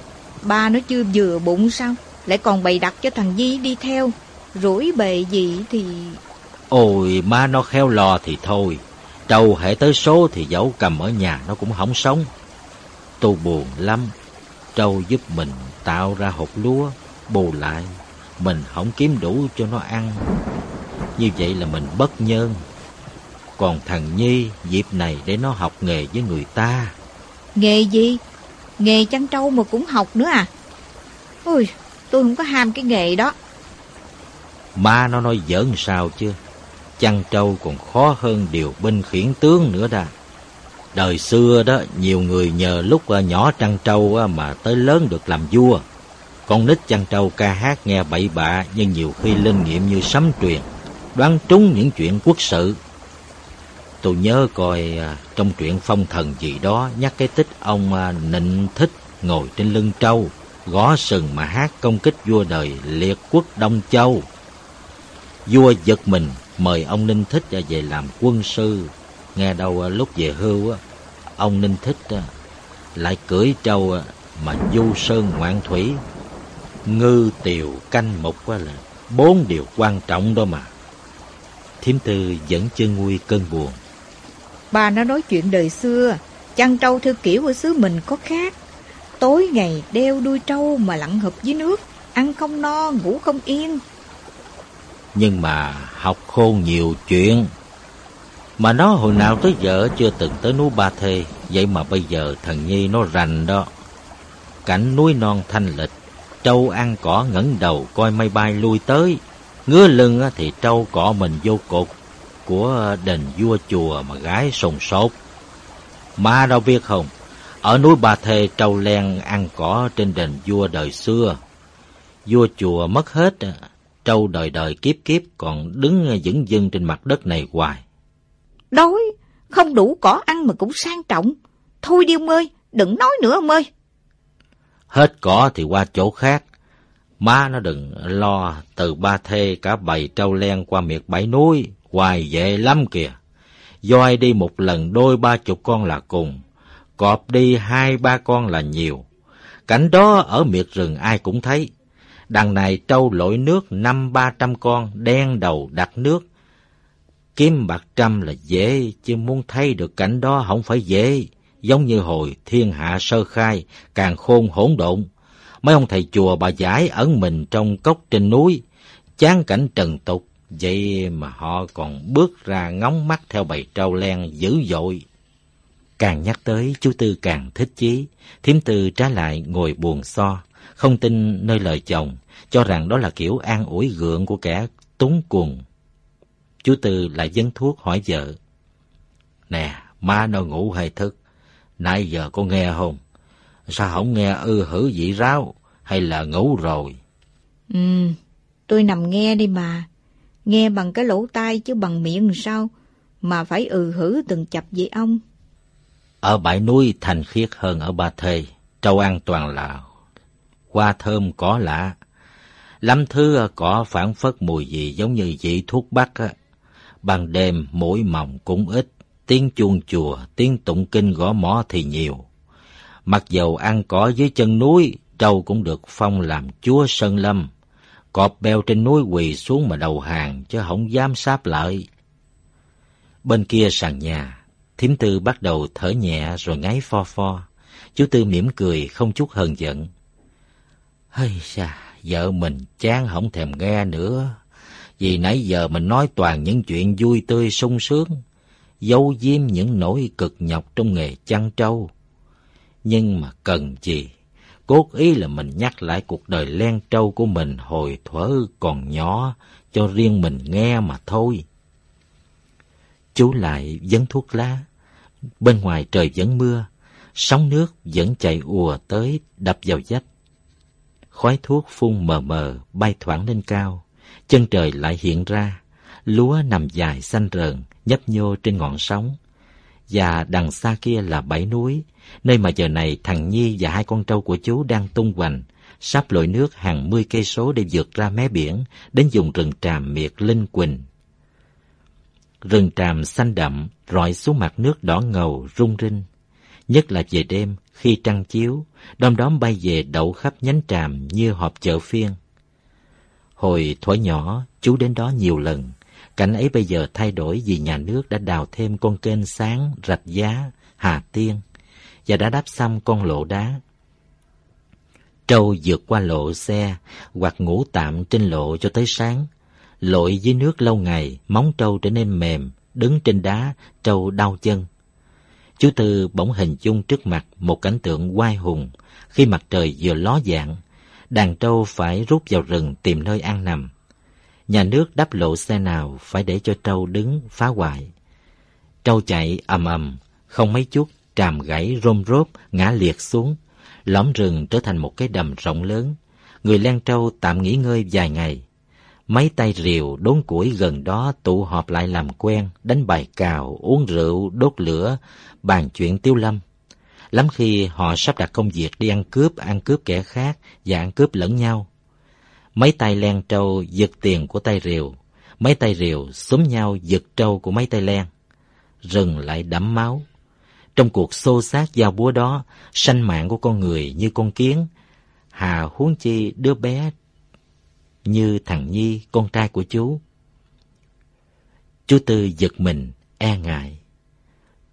Ba nó chưa vừa bụng sao? Lại còn bày đặt cho thằng Di đi theo. Rủi bề gì thì... Ôi, ma nó khéo lò thì thôi. Trâu hệ tới số thì dẫu cầm ở nhà nó cũng không sống. Tôi buồn lắm. Trâu giúp mình tạo ra hột lúa, bù lại mình không kiếm đủ cho nó ăn. Như vậy là mình bất nhân. Còn thằng Nhi dịp này để nó học nghề với người ta. Nghề gì? Nghề chăn trâu mà cũng học nữa à? Ôi, tôi không có ham cái nghề đó. Ma nó nói giỡn sao chưa? Chăn trâu còn khó hơn điều binh khiển tướng nữa đà. Đời xưa đó, nhiều người nhờ lúc nhỏ trăn trâu mà tới lớn được làm vua. Con nít chăn trâu ca hát nghe bậy bạ nhưng nhiều khi linh nghiệm như sấm truyền, đoán trúng những chuyện quốc sự. Tôi nhớ coi à, trong truyện phong thần gì đó nhắc cái tích ông à, nịnh thích ngồi trên lưng trâu, gõ sừng mà hát công kích vua đời liệt quốc Đông Châu. Vua giật mình mời ông Ninh Thích à, về làm quân sư. Nghe đâu lúc về hưu, ông Ninh Thích lại cưỡi trâu mà du sơn ngoạn thủy ngư tiều canh mục quá là bốn điều quan trọng đó mà. Thiếm tư vẫn chưa nguôi cơn buồn. Bà nó nói chuyện đời xưa chăn trâu theo kiểu ở xứ mình có khác. Tối ngày đeo đuôi trâu mà lặn hợp dưới nước ăn không no ngủ không yên. Nhưng mà học khôn nhiều chuyện. Mà nó hồi nào tới giờ chưa từng tới núi Ba Thê Vậy mà bây giờ thần Nhi nó rành đó. Cảnh núi non thanh lịch Trâu ăn cỏ ngẩng đầu coi mây bay lui tới, ngứa lưng thì trâu cọ mình vô cột của đền vua chùa mà gái sồn sốt. Ma đâu biết không, ở núi Ba Thê trâu len ăn cỏ trên đền vua đời xưa. Vua chùa mất hết, trâu đời đời kiếp kiếp còn đứng vững dưng trên mặt đất này hoài. Đói, không đủ cỏ ăn mà cũng sang trọng. Thôi đi ông ơi, đừng nói nữa ông ơi. Hết cỏ thì qua chỗ khác. Má nó đừng lo từ ba thê cả bầy trâu len qua miệt bảy núi, hoài dễ lắm kìa. Doi đi một lần đôi ba chục con là cùng, cọp đi hai ba con là nhiều. Cảnh đó ở miệt rừng ai cũng thấy. Đằng này trâu lội nước năm ba trăm con, đen đầu đặt nước. Kiếm bạc trăm là dễ, chứ muốn thấy được cảnh đó không phải dễ giống như hồi thiên hạ sơ khai, càng khôn hỗn độn. Mấy ông thầy chùa bà giải ẩn mình trong cốc trên núi, chán cảnh trần tục, vậy mà họ còn bước ra ngóng mắt theo bầy trâu len dữ dội. Càng nhắc tới, chú Tư càng thích chí, thiếm Tư trái lại ngồi buồn so, không tin nơi lời chồng, cho rằng đó là kiểu an ủi gượng của kẻ túng cuồng. Chú Tư lại dấn thuốc hỏi vợ. Nè, má nó ngủ hay thức? Nãy giờ có nghe không? Sao không nghe ư hử dị ráo hay là ngủ rồi? Ừ, tôi nằm nghe đi mà. Nghe bằng cái lỗ tai chứ bằng miệng sao mà phải ừ hử từng chập vậy ông? Ở bãi núi thành khiết hơn ở Ba Thê, trâu an toàn là hoa thơm cỏ lạ. Lắm thứ cỏ phản phất mùi gì giống như vị thuốc bắc á. Ban đêm mũi mỏng cũng ít, tiếng chuông chùa, tiếng tụng kinh gõ mõ thì nhiều. Mặc dầu ăn cỏ dưới chân núi, trâu cũng được phong làm chúa Sơn Lâm. Cọp beo trên núi quỳ xuống mà đầu hàng, chứ không dám sáp lại. Bên kia sàn nhà, thím tư bắt đầu thở nhẹ rồi ngáy pho pho. Chú Tư mỉm cười không chút hờn giận. hây xa, vợ mình chán không thèm nghe nữa. Vì nãy giờ mình nói toàn những chuyện vui tươi sung sướng, giấu diêm những nỗi cực nhọc trong nghề chăn trâu. Nhưng mà cần gì? Cốt ý là mình nhắc lại cuộc đời len trâu của mình hồi thuở còn nhỏ, cho riêng mình nghe mà thôi. Chú lại dấn thuốc lá. Bên ngoài trời vẫn mưa, sóng nước vẫn chạy ùa tới đập vào vách. Khói thuốc phun mờ mờ bay thoảng lên cao, chân trời lại hiện ra, lúa nằm dài xanh rờn, nhấp nhô trên ngọn sóng. Và đằng xa kia là bảy núi, nơi mà giờ này thằng Nhi và hai con trâu của chú đang tung hoành, sắp lội nước hàng mươi cây số để vượt ra mé biển, đến vùng rừng tràm miệt Linh Quỳnh. Rừng tràm xanh đậm, rọi xuống mặt nước đỏ ngầu, rung rinh. Nhất là về đêm, khi trăng chiếu, đom đóm bay về đậu khắp nhánh tràm như họp chợ phiên. Hồi thuở nhỏ, chú đến đó nhiều lần. Cảnh ấy bây giờ thay đổi vì nhà nước đã đào thêm con kênh sáng, rạch giá, hà tiên và đã đắp xong con lộ đá. Trâu vượt qua lộ xe hoặc ngủ tạm trên lộ cho tới sáng. Lội dưới nước lâu ngày, móng trâu trở nên mềm, đứng trên đá, trâu đau chân. Chú Tư bỗng hình dung trước mặt một cảnh tượng oai hùng khi mặt trời vừa ló dạng, đàn trâu phải rút vào rừng tìm nơi ăn nằm. Nhà nước đắp lộ xe nào phải để cho trâu đứng phá hoại. Trâu chạy ầm ầm, không mấy chút, tràm gãy rôm rốp ngã liệt xuống. Lõm rừng trở thành một cái đầm rộng lớn. Người len trâu tạm nghỉ ngơi vài ngày. Mấy tay rìu đốn củi gần đó tụ họp lại làm quen, đánh bài cào, uống rượu, đốt lửa, bàn chuyện tiêu lâm. Lắm khi họ sắp đặt công việc đi ăn cướp, ăn cướp kẻ khác và ăn cướp lẫn nhau. Mấy tay len trâu giật tiền của tay rìu, mấy tay rìu xúm nhau giật trâu của mấy tay len. Rừng lại đẫm máu. Trong cuộc xô xát giao búa đó, sanh mạng của con người như con kiến, hà huống chi đứa bé như thằng Nhi, con trai của chú. Chú Tư giật mình, e ngại.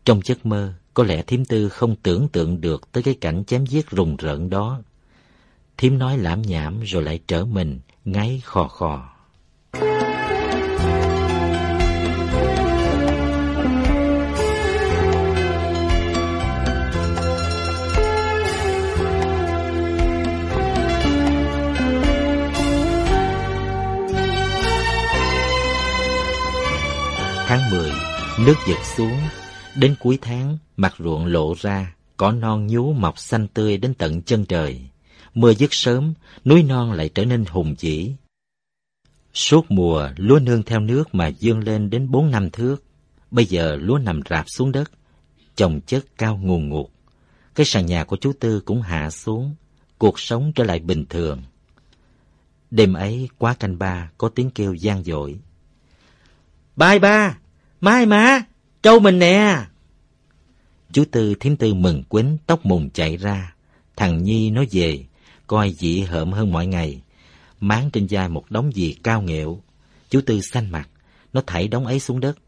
Trong giấc mơ, có lẽ thím Tư không tưởng tượng được tới cái cảnh chém giết rùng rợn đó. Thím nói lãm nhảm rồi lại trở mình, ngáy khò khò. Tháng 10, nước giật xuống. Đến cuối tháng, mặt ruộng lộ ra, cỏ non nhú mọc xanh tươi đến tận chân trời. Mưa dứt sớm, núi non lại trở nên hùng vĩ. Suốt mùa, lúa nương theo nước mà dương lên đến bốn năm thước. Bây giờ lúa nằm rạp xuống đất, trồng chất cao nguồn ngụt. Cái sàn nhà của chú Tư cũng hạ xuống, cuộc sống trở lại bình thường. Đêm ấy, quá canh ba, có tiếng kêu gian dội. Bài ba, mai má, trâu mình nè. Chú Tư thím tư mừng quýnh, tóc mùng chạy ra. Thằng Nhi nó về, coi dị hợm hơn mọi ngày. Máng trên vai một đống gì cao nghệu. Chú Tư xanh mặt, nó thảy đống ấy xuống đất.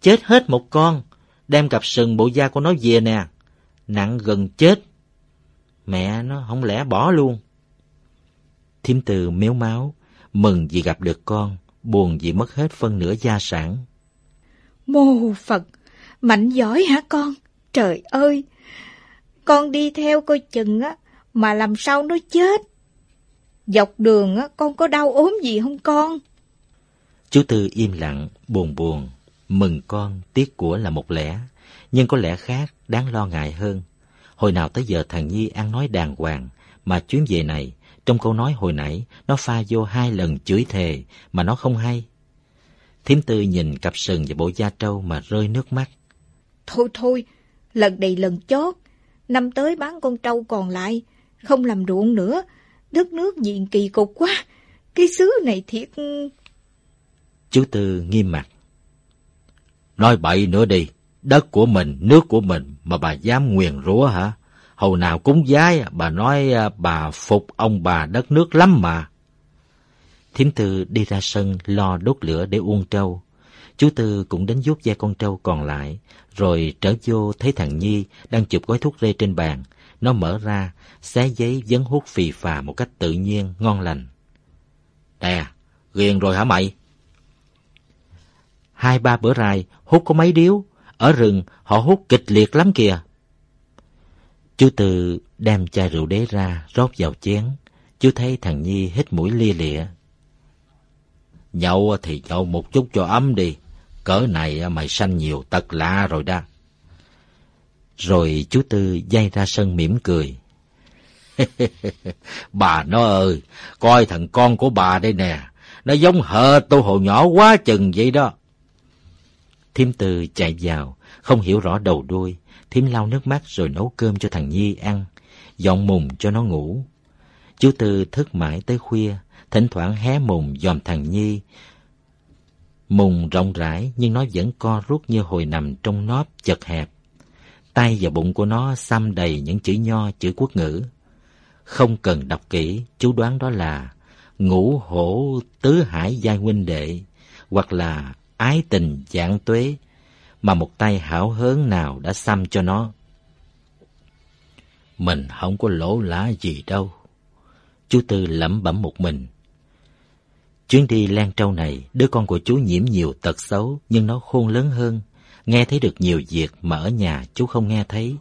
Chết hết một con, đem cặp sừng bộ da của nó về nè. Nặng gần chết. Mẹ nó không lẽ bỏ luôn. Thiếm Tư méo máu, mừng vì gặp được con buồn vì mất hết phân nửa gia sản. Mô Phật, mạnh giỏi hả con? Trời ơi! Con đi theo coi chừng á, mà làm sao nó chết? Dọc đường á, con có đau ốm gì không con? Chú Tư im lặng, buồn buồn, mừng con, tiếc của là một lẽ, nhưng có lẽ khác, đáng lo ngại hơn. Hồi nào tới giờ thằng Nhi ăn nói đàng hoàng, mà chuyến về này, trong câu nói hồi nãy, nó pha vô hai lần chửi thề mà nó không hay. Thiếm tư nhìn cặp sừng và bộ da trâu mà rơi nước mắt. Thôi thôi, lần này lần chót, năm tới bán con trâu còn lại, không làm ruộng nữa, đất nước diện kỳ cục quá, cái xứ này thiệt... Chú Tư nghiêm mặt. Nói bậy nữa đi, đất của mình, nước của mình mà bà dám nguyền rủa hả? Hầu nào cúng giái, bà nói à, bà phục ông bà đất nước lắm mà. Thiếm tư đi ra sân lo đốt lửa để uông trâu. Chú Tư cũng đến giúp da con trâu còn lại, rồi trở vô thấy thằng Nhi đang chụp gói thuốc rê trên bàn. Nó mở ra, xé giấy dấn hút phì phà một cách tự nhiên, ngon lành. Nè, ghiền rồi hả mày? Hai ba bữa rai, hút có mấy điếu. Ở rừng, họ hút kịch liệt lắm kìa. Chú Tư đem chai rượu đế ra, rót vào chén. Chú thấy thằng Nhi hít mũi lia lịa. Nhậu thì nhậu một chút cho ấm đi. Cỡ này mày sanh nhiều tật lạ rồi đó. Rồi chú Tư dây ra sân mỉm cười. [LAUGHS] bà nó ơi, coi thằng con của bà đây nè. Nó giống hờ tôi hồi nhỏ quá chừng vậy đó. Thiêm Tư chạy vào, không hiểu rõ đầu đuôi. Thiêm lau nước mắt rồi nấu cơm cho thằng Nhi ăn, dọn mùng cho nó ngủ. Chú Tư thức mãi tới khuya, thỉnh thoảng hé mùng dòm thằng Nhi. Mùng rộng rãi nhưng nó vẫn co rút như hồi nằm trong nóp chật hẹp. Tay và bụng của nó xăm đầy những chữ nho, chữ quốc ngữ. Không cần đọc kỹ, chú đoán đó là ngũ hổ tứ hải giai huynh đệ, hoặc là ái tình dạng tuế, mà một tay hảo hớn nào đã xăm cho nó. Mình không có lỗ lá gì đâu. Chú Tư lẩm bẩm một mình. Chuyến đi Lan Trâu này, đứa con của chú nhiễm nhiều tật xấu, nhưng nó khôn lớn hơn, nghe thấy được nhiều việc mà ở nhà chú không nghe thấy.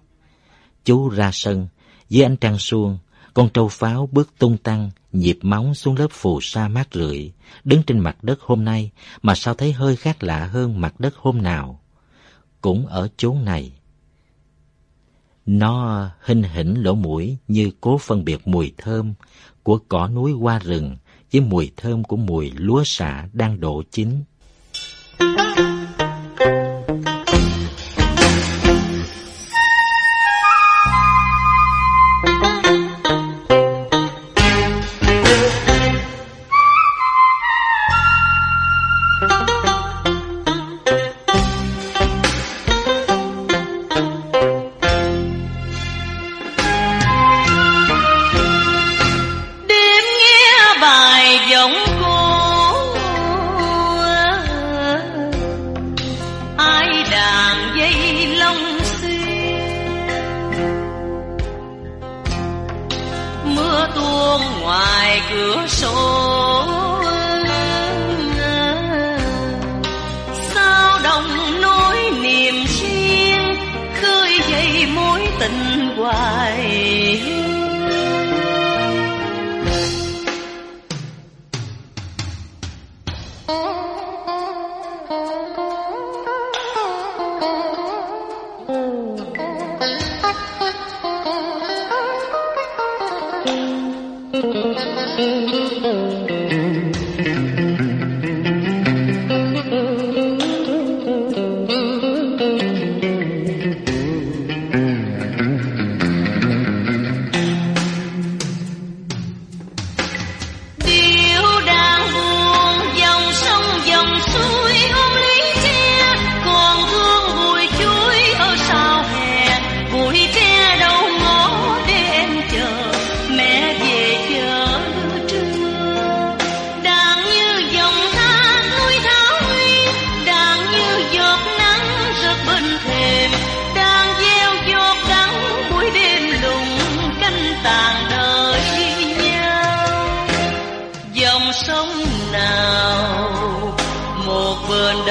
Chú ra sân, dưới ánh trăng suông, con trâu pháo bước tung tăng, nhịp móng xuống lớp phù sa mát rượi, đứng trên mặt đất hôm nay mà sao thấy hơi khác lạ hơn mặt đất hôm nào. Cũng ở chốn này. Nó hình hỉnh lỗ mũi như cố phân biệt mùi thơm của cỏ núi qua rừng với mùi thơm của mùi lúa xạ đang đổ chín.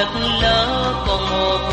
đất lỡ còn một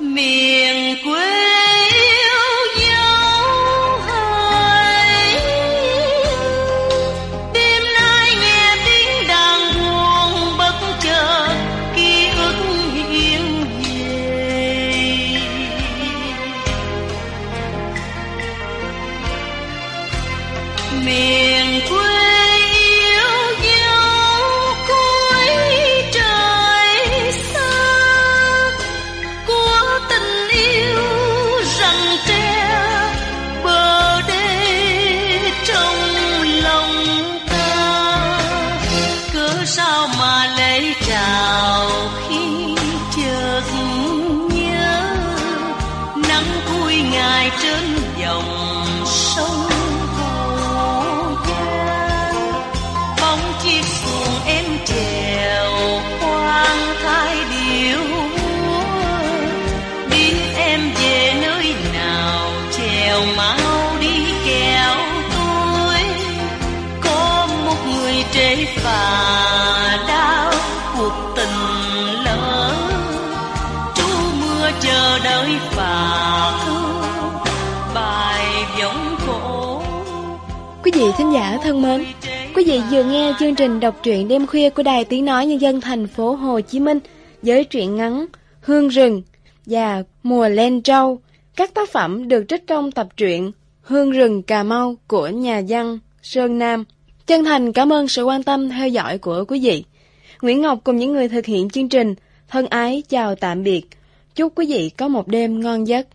Mi vị khán giả thân mến, quý vị vừa nghe chương trình đọc truyện đêm khuya của Đài Tiếng Nói Nhân dân thành phố Hồ Chí Minh với truyện ngắn Hương Rừng và Mùa Len Trâu, các tác phẩm được trích trong tập truyện Hương Rừng Cà Mau của nhà văn Sơn Nam. Chân thành cảm ơn sự quan tâm theo dõi của quý vị. Nguyễn Ngọc cùng những người thực hiện chương trình thân ái chào tạm biệt. Chúc quý vị có một đêm ngon giấc.